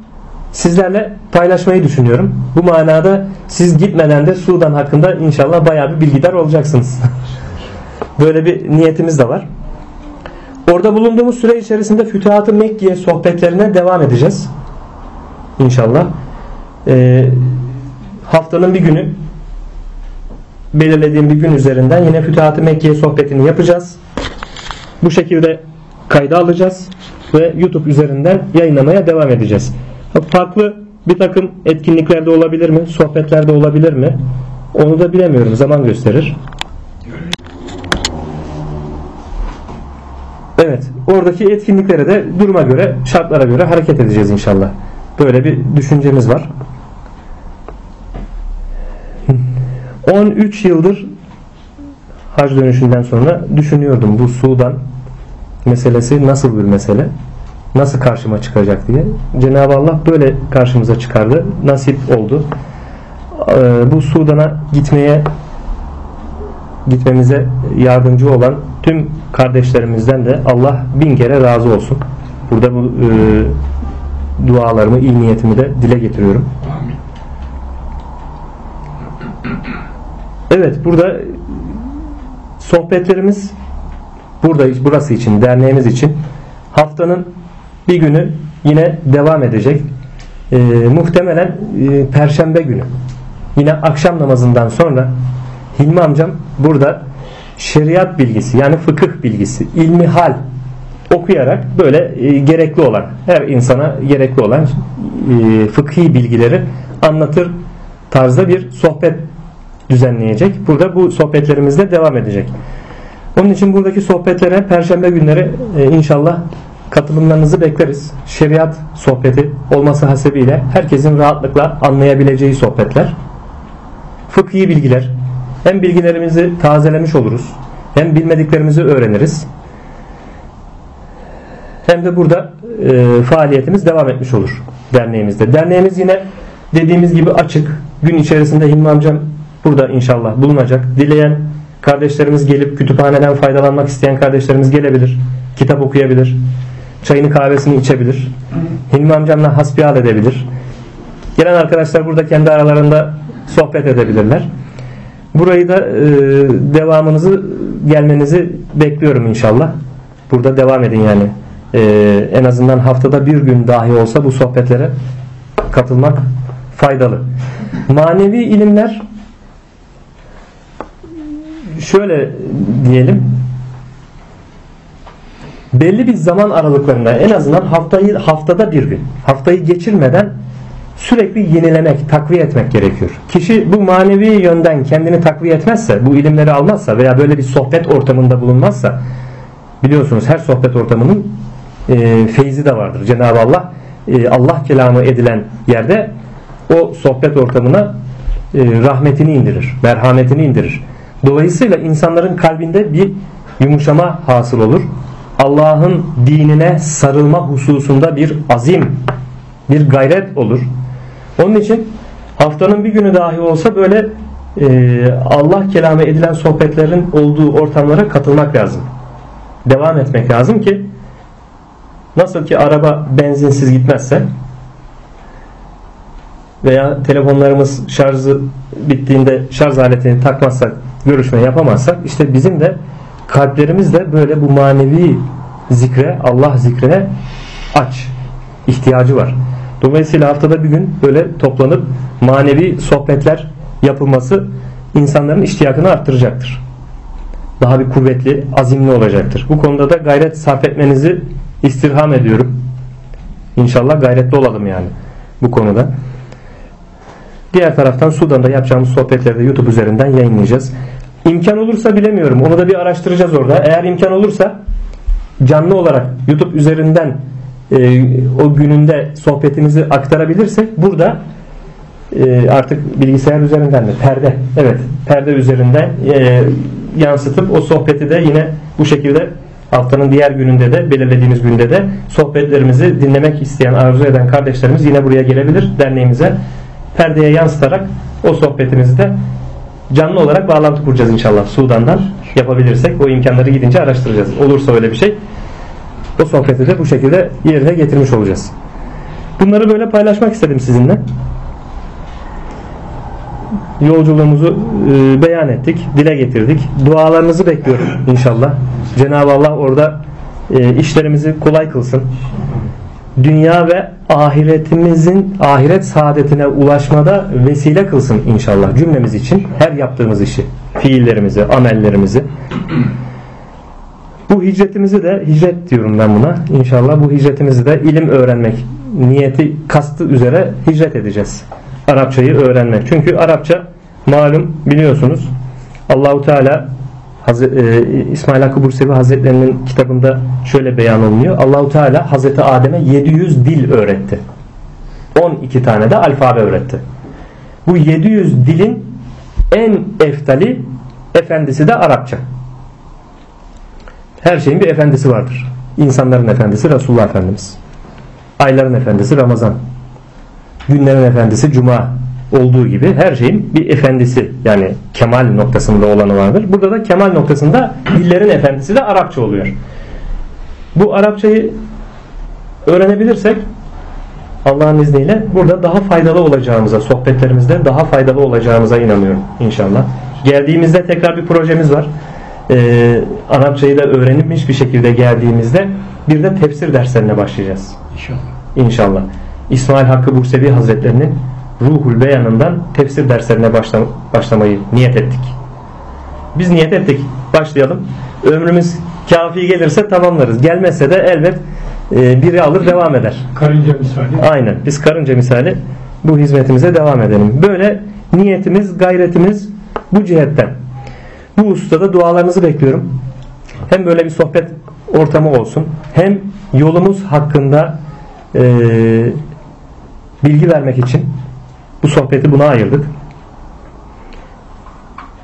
S1: sizlerle paylaşmayı düşünüyorum. Bu manada siz gitmeden de Sudan hakkında inşallah bayağı bir bilgidar olacaksınız. Böyle bir niyetimiz de var. Orada bulunduğumuz süre içerisinde Fütuhat-ı Mekke'ye sohbetlerine devam edeceğiz. İnşallah. Ee, haftanın bir günü belirlediğim bir gün üzerinden yine Fütuhat-ı Mekke'ye sohbetini yapacağız. Bu şekilde kayda alacağız ve YouTube üzerinden yayınlamaya devam edeceğiz. Farklı bir takım etkinliklerde olabilir mi? Sohbetlerde olabilir mi? Onu da bilemiyorum. Zaman gösterir. Evet. Oradaki etkinliklere de duruma göre, şartlara göre hareket edeceğiz inşallah. Böyle bir düşüncemiz var. 13 yıldır hac dönüşünden sonra düşünüyordum bu Sudan meselesi nasıl bir mesele nasıl karşıma çıkacak diye Cenab-ı Allah böyle karşımıza çıkardı nasip oldu ee, bu Sudan'a gitmeye gitmemize yardımcı olan tüm kardeşlerimizden de Allah bin kere razı olsun. Burada bu e, dualarımı iyi niyetimi de dile getiriyorum. Evet burada sohbetlerimiz burada burası için derneğimiz için haftanın bir günü yine devam edecek. Ee, muhtemelen e, perşembe günü. Yine akşam namazından sonra Hilmi amcam burada şeriat bilgisi yani fıkıh bilgisi, ilmi hal okuyarak böyle e, gerekli olan her insana gerekli olan e, fıkhi bilgileri anlatır tarzda bir sohbet düzenleyecek. Burada bu sohbetlerimizde devam edecek. Onun için buradaki sohbetlere perşembe günleri e, inşallah katılımlarınızı bekleriz. Şeriat sohbeti olması hasebiyle herkesin rahatlıkla anlayabileceği sohbetler. Fıkhi bilgiler. Hem bilgilerimizi tazelemiş oluruz. Hem bilmediklerimizi öğreniriz. Hem de burada e, faaliyetimiz devam etmiş olur derneğimizde. Derneğimiz yine dediğimiz gibi açık. Gün içerisinde Hilmi amcam burada inşallah bulunacak. Dileyen kardeşlerimiz gelip kütüphaneden faydalanmak isteyen kardeşlerimiz gelebilir. Kitap okuyabilir. Çayını kahvesini içebilir. Hilmi amcamla hasbihal edebilir. Gelen arkadaşlar burada kendi aralarında sohbet edebilirler. Burayı da e, devamınızı gelmenizi bekliyorum inşallah. Burada devam edin yani. E, en azından haftada bir gün dahi olsa bu sohbetlere katılmak faydalı. Manevi ilimler şöyle diyelim belli bir zaman aralıklarında en azından haftayı haftada bir gün haftayı geçirmeden sürekli yenilemek, takviye etmek gerekiyor. Kişi bu manevi yönden kendini takviye etmezse, bu ilimleri almazsa veya böyle bir sohbet ortamında bulunmazsa biliyorsunuz her sohbet ortamının e, feyzi de vardır. Cenab-ı Allah e, Allah kelamı edilen yerde o sohbet ortamına e, rahmetini indirir, merhametini indirir. Dolayısıyla insanların kalbinde bir yumuşama hasıl olur. Allah'ın dinine sarılma hususunda bir azim, bir gayret olur. Onun için haftanın bir günü dahi olsa böyle e, Allah kelamı edilen sohbetlerin olduğu ortamlara katılmak lazım. Devam etmek lazım ki nasıl ki araba benzinsiz gitmezse veya telefonlarımız şarjı bittiğinde şarj aletini takmazsak görüşme yapamazsak işte bizim de kalplerimiz de böyle bu manevi zikre Allah zikrine aç ihtiyacı var. Dolayısıyla haftada bir gün böyle toplanıp manevi sohbetler yapılması insanların iştiyakını arttıracaktır. Daha bir kuvvetli, azimli olacaktır. Bu konuda da gayret sarf etmenizi istirham ediyorum. İnşallah gayretli olalım yani bu konuda. Diğer taraftan Sudan'da yapacağımız sohbetleri de YouTube üzerinden yayınlayacağız. İmkan olursa bilemiyorum. Onu da bir araştıracağız orada. Eğer imkan olursa canlı olarak YouTube üzerinden e, o gününde sohbetimizi aktarabilirsek burada e, artık bilgisayar üzerinden de perde evet perde üzerinden e, yansıtıp o sohbeti de yine bu şekilde haftanın diğer gününde de belirlediğimiz günde de sohbetlerimizi dinlemek isteyen arzu eden kardeşlerimiz yine buraya gelebilir derneğimize. Perdeye yansıtarak o sohbetimizi de canlı olarak bağlantı kuracağız inşallah Sudan'dan. Yapabilirsek o imkanları gidince araştıracağız. Olursa öyle bir şey o sohbeti de bu şekilde yerine getirmiş olacağız. Bunları böyle paylaşmak istedim sizinle. Yolculuğumuzu e, beyan ettik, dile getirdik. Dualarınızı bekliyorum inşallah. Cenab-ı Allah orada e, işlerimizi kolay kılsın. Dünya ve ahiretimizin ahiret saadetine ulaşmada vesile kılsın inşallah cümlemiz için her yaptığımız işi, fiillerimizi, amellerimizi. Bu hicretimizi de hicret diyorum ben buna. İnşallah bu hicretimizi de ilim öğrenmek niyeti kastı üzere hicret edeceğiz. Arapçayı öğrenmek. Çünkü Arapça malum biliyorsunuz Allahu Teala e, İsmail Hakkı Bursevi Hazretlerinin kitabında şöyle beyan olunuyor. Allahu Teala Hazreti Adem'e 700 dil öğretti. 12 tane de alfabe öğretti. Bu 700 dilin en eftali efendisi de Arapça. Her şeyin bir efendisi vardır. İnsanların efendisi Resulullah Efendimiz. Ayların efendisi Ramazan. Günlerin efendisi Cuma olduğu gibi her şeyin bir efendisi yani kemal noktasında olanı vardır. Burada da kemal noktasında dillerin efendisi de Arapça oluyor. Bu Arapçayı öğrenebilirsek Allah'ın izniyle burada daha faydalı olacağımıza, sohbetlerimizde daha faydalı olacağımıza inanıyorum inşallah. Geldiğimizde tekrar bir projemiz var. Ee, Arapçayı da öğrenilmiş bir şekilde geldiğimizde bir de tefsir derslerine başlayacağız.
S2: İnşallah.
S1: İnşallah. İsmail Hakkı Bursevi Hazretlerinin Ruhul Beyan'ından tefsir derslerine başla, başlamayı niyet ettik. Biz niyet ettik. Başlayalım. Ömrümüz kafi gelirse tamamlarız. Gelmezse de elbet e, biri alır devam eder.
S2: Karınca misali.
S1: Aynen. Biz karınca misali bu hizmetimize devam edelim. Böyle niyetimiz, gayretimiz bu cihetten. Bu ustada dualarınızı bekliyorum. Hem böyle bir sohbet ortamı olsun. Hem yolumuz hakkında e, bilgi vermek için bu sohbeti buna ayırdık.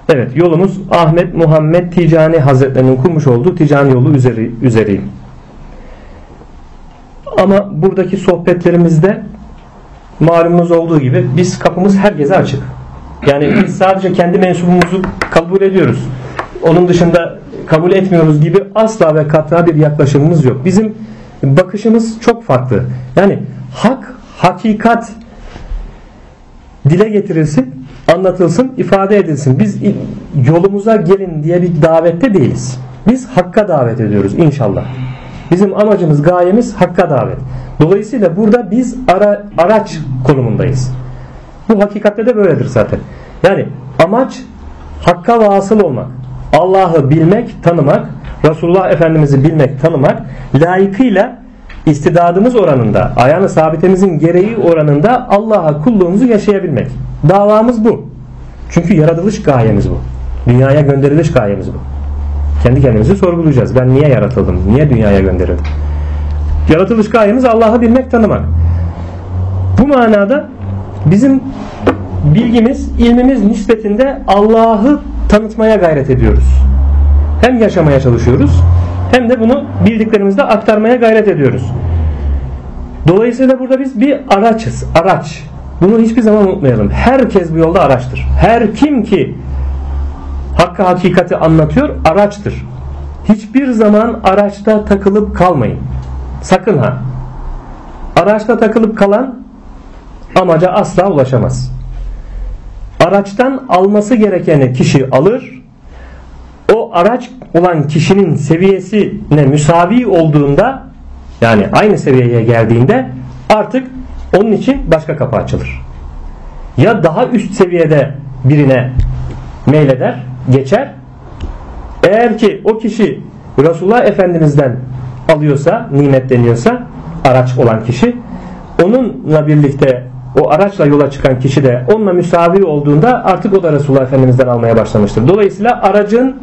S1: Evet yolumuz Ahmet Muhammed Ticani Hazretlerinin kurmuş olduğu ticani yolu üzeri, üzeriyim. Ama buradaki sohbetlerimizde malumunuz olduğu gibi biz kapımız herkese açık. Yani biz sadece kendi mensubumuzu kabul ediyoruz. Onun dışında kabul etmiyoruz gibi asla ve kata bir yaklaşımımız yok. Bizim bakışımız çok farklı. Yani hak, hakikat dile getirilsin, anlatılsın, ifade edilsin. Biz yolumuza gelin diye bir davette değiliz. Biz hakka davet ediyoruz inşallah. Bizim amacımız, gayemiz hakka davet. Dolayısıyla burada biz ara, araç konumundayız. Bu hakikatte de böyledir zaten. Yani amaç hakka vasıl olmak. Allah'ı bilmek, tanımak, Resulullah Efendimiz'i bilmek, tanımak, layıkıyla istidadımız oranında, ayağını sabitemizin gereği oranında Allah'a kulluğumuzu yaşayabilmek. Davamız bu. Çünkü yaratılış gayemiz bu. Dünyaya gönderiliş gayemiz bu. Kendi kendimizi sorgulayacağız. Ben niye yaratıldım? Niye dünyaya gönderildim? Yaratılış gayemiz Allah'ı bilmek, tanımak. Bu manada bizim bilgimiz, ilmimiz nispetinde Allah'ı tanıtmaya gayret ediyoruz. Hem yaşamaya çalışıyoruz hem de bunu bildiklerimizde aktarmaya gayret ediyoruz. Dolayısıyla burada biz bir araçız. Araç. Bunu hiçbir zaman unutmayalım. Herkes bu yolda araçtır. Her kim ki hakkı hakikati anlatıyor araçtır. Hiçbir zaman araçta takılıp kalmayın. Sakın ha. Araçta takılıp kalan amaca asla ulaşamaz. Araçtan alması gerekeni kişi alır. O araç olan kişinin seviyesine müsavi olduğunda yani aynı seviyeye geldiğinde artık onun için başka kapı açılır. Ya daha üst seviyede birine meyleder, geçer. Eğer ki o kişi Resulullah Efendimiz'den alıyorsa, nimetleniyorsa araç olan kişi onunla birlikte o araçla yola çıkan kişi de onunla müsavi olduğunda artık o da Resulullah Efendimiz'den almaya başlamıştır. Dolayısıyla aracın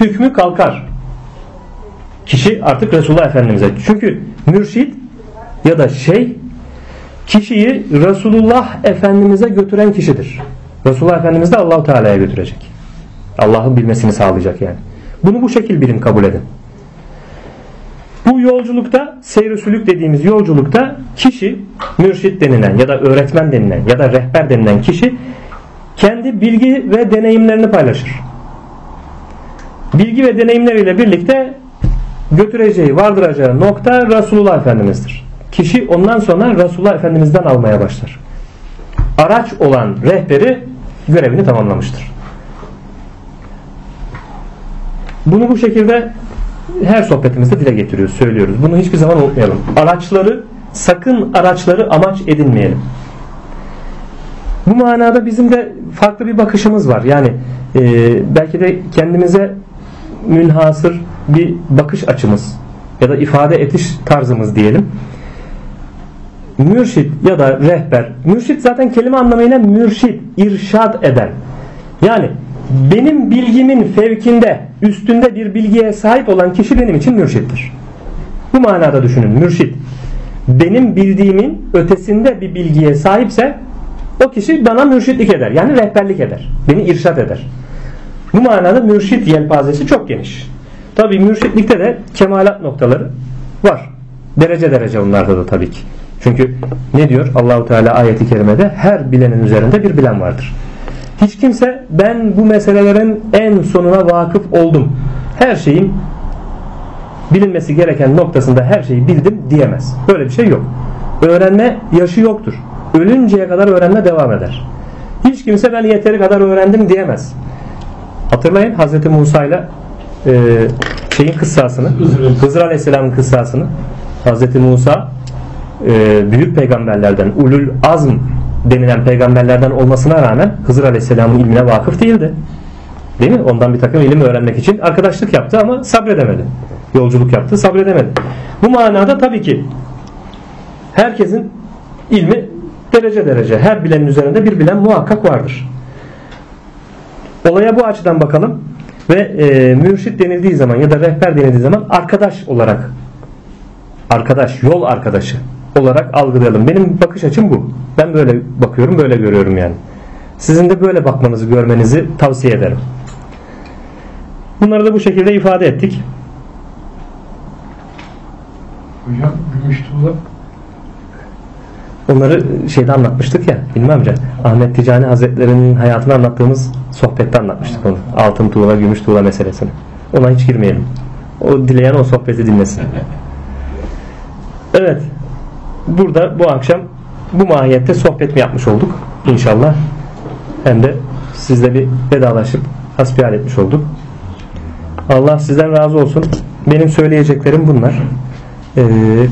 S1: hükmü kalkar. Kişi artık Resulullah Efendimiz'e. Çünkü mürşit ya da şey kişiyi Resulullah Efendimiz'e götüren kişidir. Resulullah Efendimiz de Allahu Teala'ya götürecek. Allah'ın bilmesini sağlayacak yani. Bunu bu şekil bilin kabul edin. Bu yolculukta seyr sülük dediğimiz yolculukta kişi mürşit denilen ya da öğretmen denilen ya da rehber denilen kişi kendi bilgi ve deneyimlerini paylaşır. Bilgi ve deneyimleriyle birlikte götüreceği, vardıracağı nokta Resulullah Efendimiz'dir. Kişi ondan sonra Resulullah Efendimiz'den almaya başlar. Araç olan rehberi görevini tamamlamıştır. Bunu bu şekilde her sohbetimizde dile getiriyoruz, söylüyoruz. Bunu hiçbir zaman unutmayalım. Araçları, sakın araçları amaç edinmeyelim. Bu manada bizim de farklı bir bakışımız var. Yani e, belki de kendimize münhasır bir bakış açımız ya da ifade etiş tarzımız diyelim. Mürşit ya da rehber. Mürşit zaten kelime anlamıyla mürşit, irşad eden. Yani benim bilgimin fevkinde, üstünde bir bilgiye sahip olan kişi benim için mürşittir. Bu manada düşünün mürşit. Benim bildiğimin ötesinde bir bilgiye sahipse o kişi bana mürşitlik eder. Yani rehberlik eder. Beni irşat eder. Bu manada mürşit yelpazesi çok geniş. Tabi mürşitlikte de kemalat noktaları var. Derece derece onlarda da tabii ki. Çünkü ne diyor Allahu Teala ayeti kerimede her bilenin üzerinde bir bilen vardır. Hiç kimse ben bu meselelerin en sonuna vakıf oldum. Her şeyin bilinmesi gereken noktasında her şeyi bildim diyemez. Böyle bir şey yok. Öğrenme yaşı yoktur. Ölünceye kadar öğrenme devam eder. Hiç kimse ben yeteri kadar öğrendim diyemez. Hatırlayın Hz. Musa ile e, şeyin kıssasını Hızır Aleyhisselam'ın kıssasını Hz. Musa e, büyük peygamberlerden ulul azm denilen peygamberlerden olmasına rağmen Hızır Aleyhisselam'ın ilmine vakıf değildi. Değil mi? Ondan bir takım ilim öğrenmek için arkadaşlık yaptı ama sabredemedi. Yolculuk yaptı, sabredemedi. Bu manada tabii ki herkesin ilmi derece derece. Her bilenin üzerinde bir bilen muhakkak vardır. Olaya bu açıdan bakalım ve e, mürşit denildiği zaman ya da rehber denildiği zaman arkadaş olarak arkadaş, yol arkadaşı olarak algılayalım. Benim bakış açım bu. Ben böyle bakıyorum, böyle görüyorum yani. Sizin de böyle bakmanızı, görmenizi tavsiye ederim. Bunları da bu şekilde ifade ettik.
S2: Hocam gümüş tuğla
S1: Onları şeyde anlatmıştık ya Bilmem amca. Ahmet Ticani Hazretleri'nin hayatını anlattığımız sohbette anlatmıştık onu. Altın tuğla, gümüş tuğla meselesini. Ona hiç girmeyelim. O dileyen o sohbeti dinlesin. Evet. Burada bu akşam bu mahiyette sohbet mi yapmış olduk inşallah. Hem de sizle bir vedalaşıp hasbihal etmiş olduk. Allah sizden razı olsun. Benim söyleyeceklerim bunlar. Ee,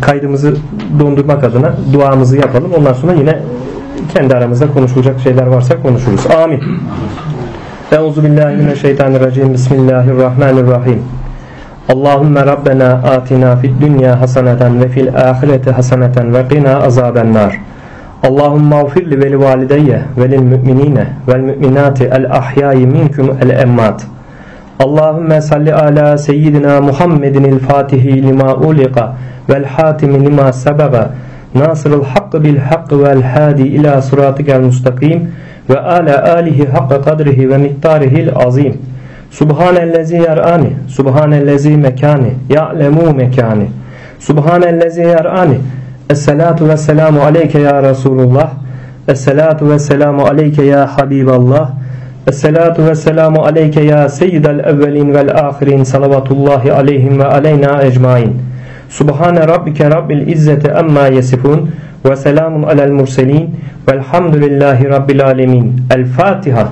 S1: kaydımızı dondurmak adına duamızı yapalım. Ondan sonra yine kendi aramızda konuşulacak şeyler varsa konuşuruz. Amin. Euzu billahi mineşşeytanirracim. Bismillahirrahmanirrahim. Allahümme Rabbena atina fid dünya haseneten ve fil ahireti haseneten ve qina azaben nar. Allahümme ağfir li veli valideyye ve lil müminine vel müminati el ahyayi minkum el emmat. Allahümme salli ala seyyidina Muhammedin el fatihi lima ulika vel hatimi lima sebaga nasırıl hakkı bil hakkı vel hadi ila sıratikel mustakim ve ala alihi hakka kadrihi ve miktarihil azim. Subhanellezi yar'ani, subhanellezi mekani, ya'lemu mekani. Subhanellezi yar'ani. Esselatu ve selamu aleyke ya Resulullah. Esselatu ve selamu aleyke ya Habiballah. Esselatu ve selamu aleyke ya seyyidel evvelin vel ahirin salavatullahi aleyhim ve aleyna ecmain. Subhane rabbike rabbil izzeti amma yesifun ve selamun alel murselin velhamdülillahi rabbil alemin. El Fatiha.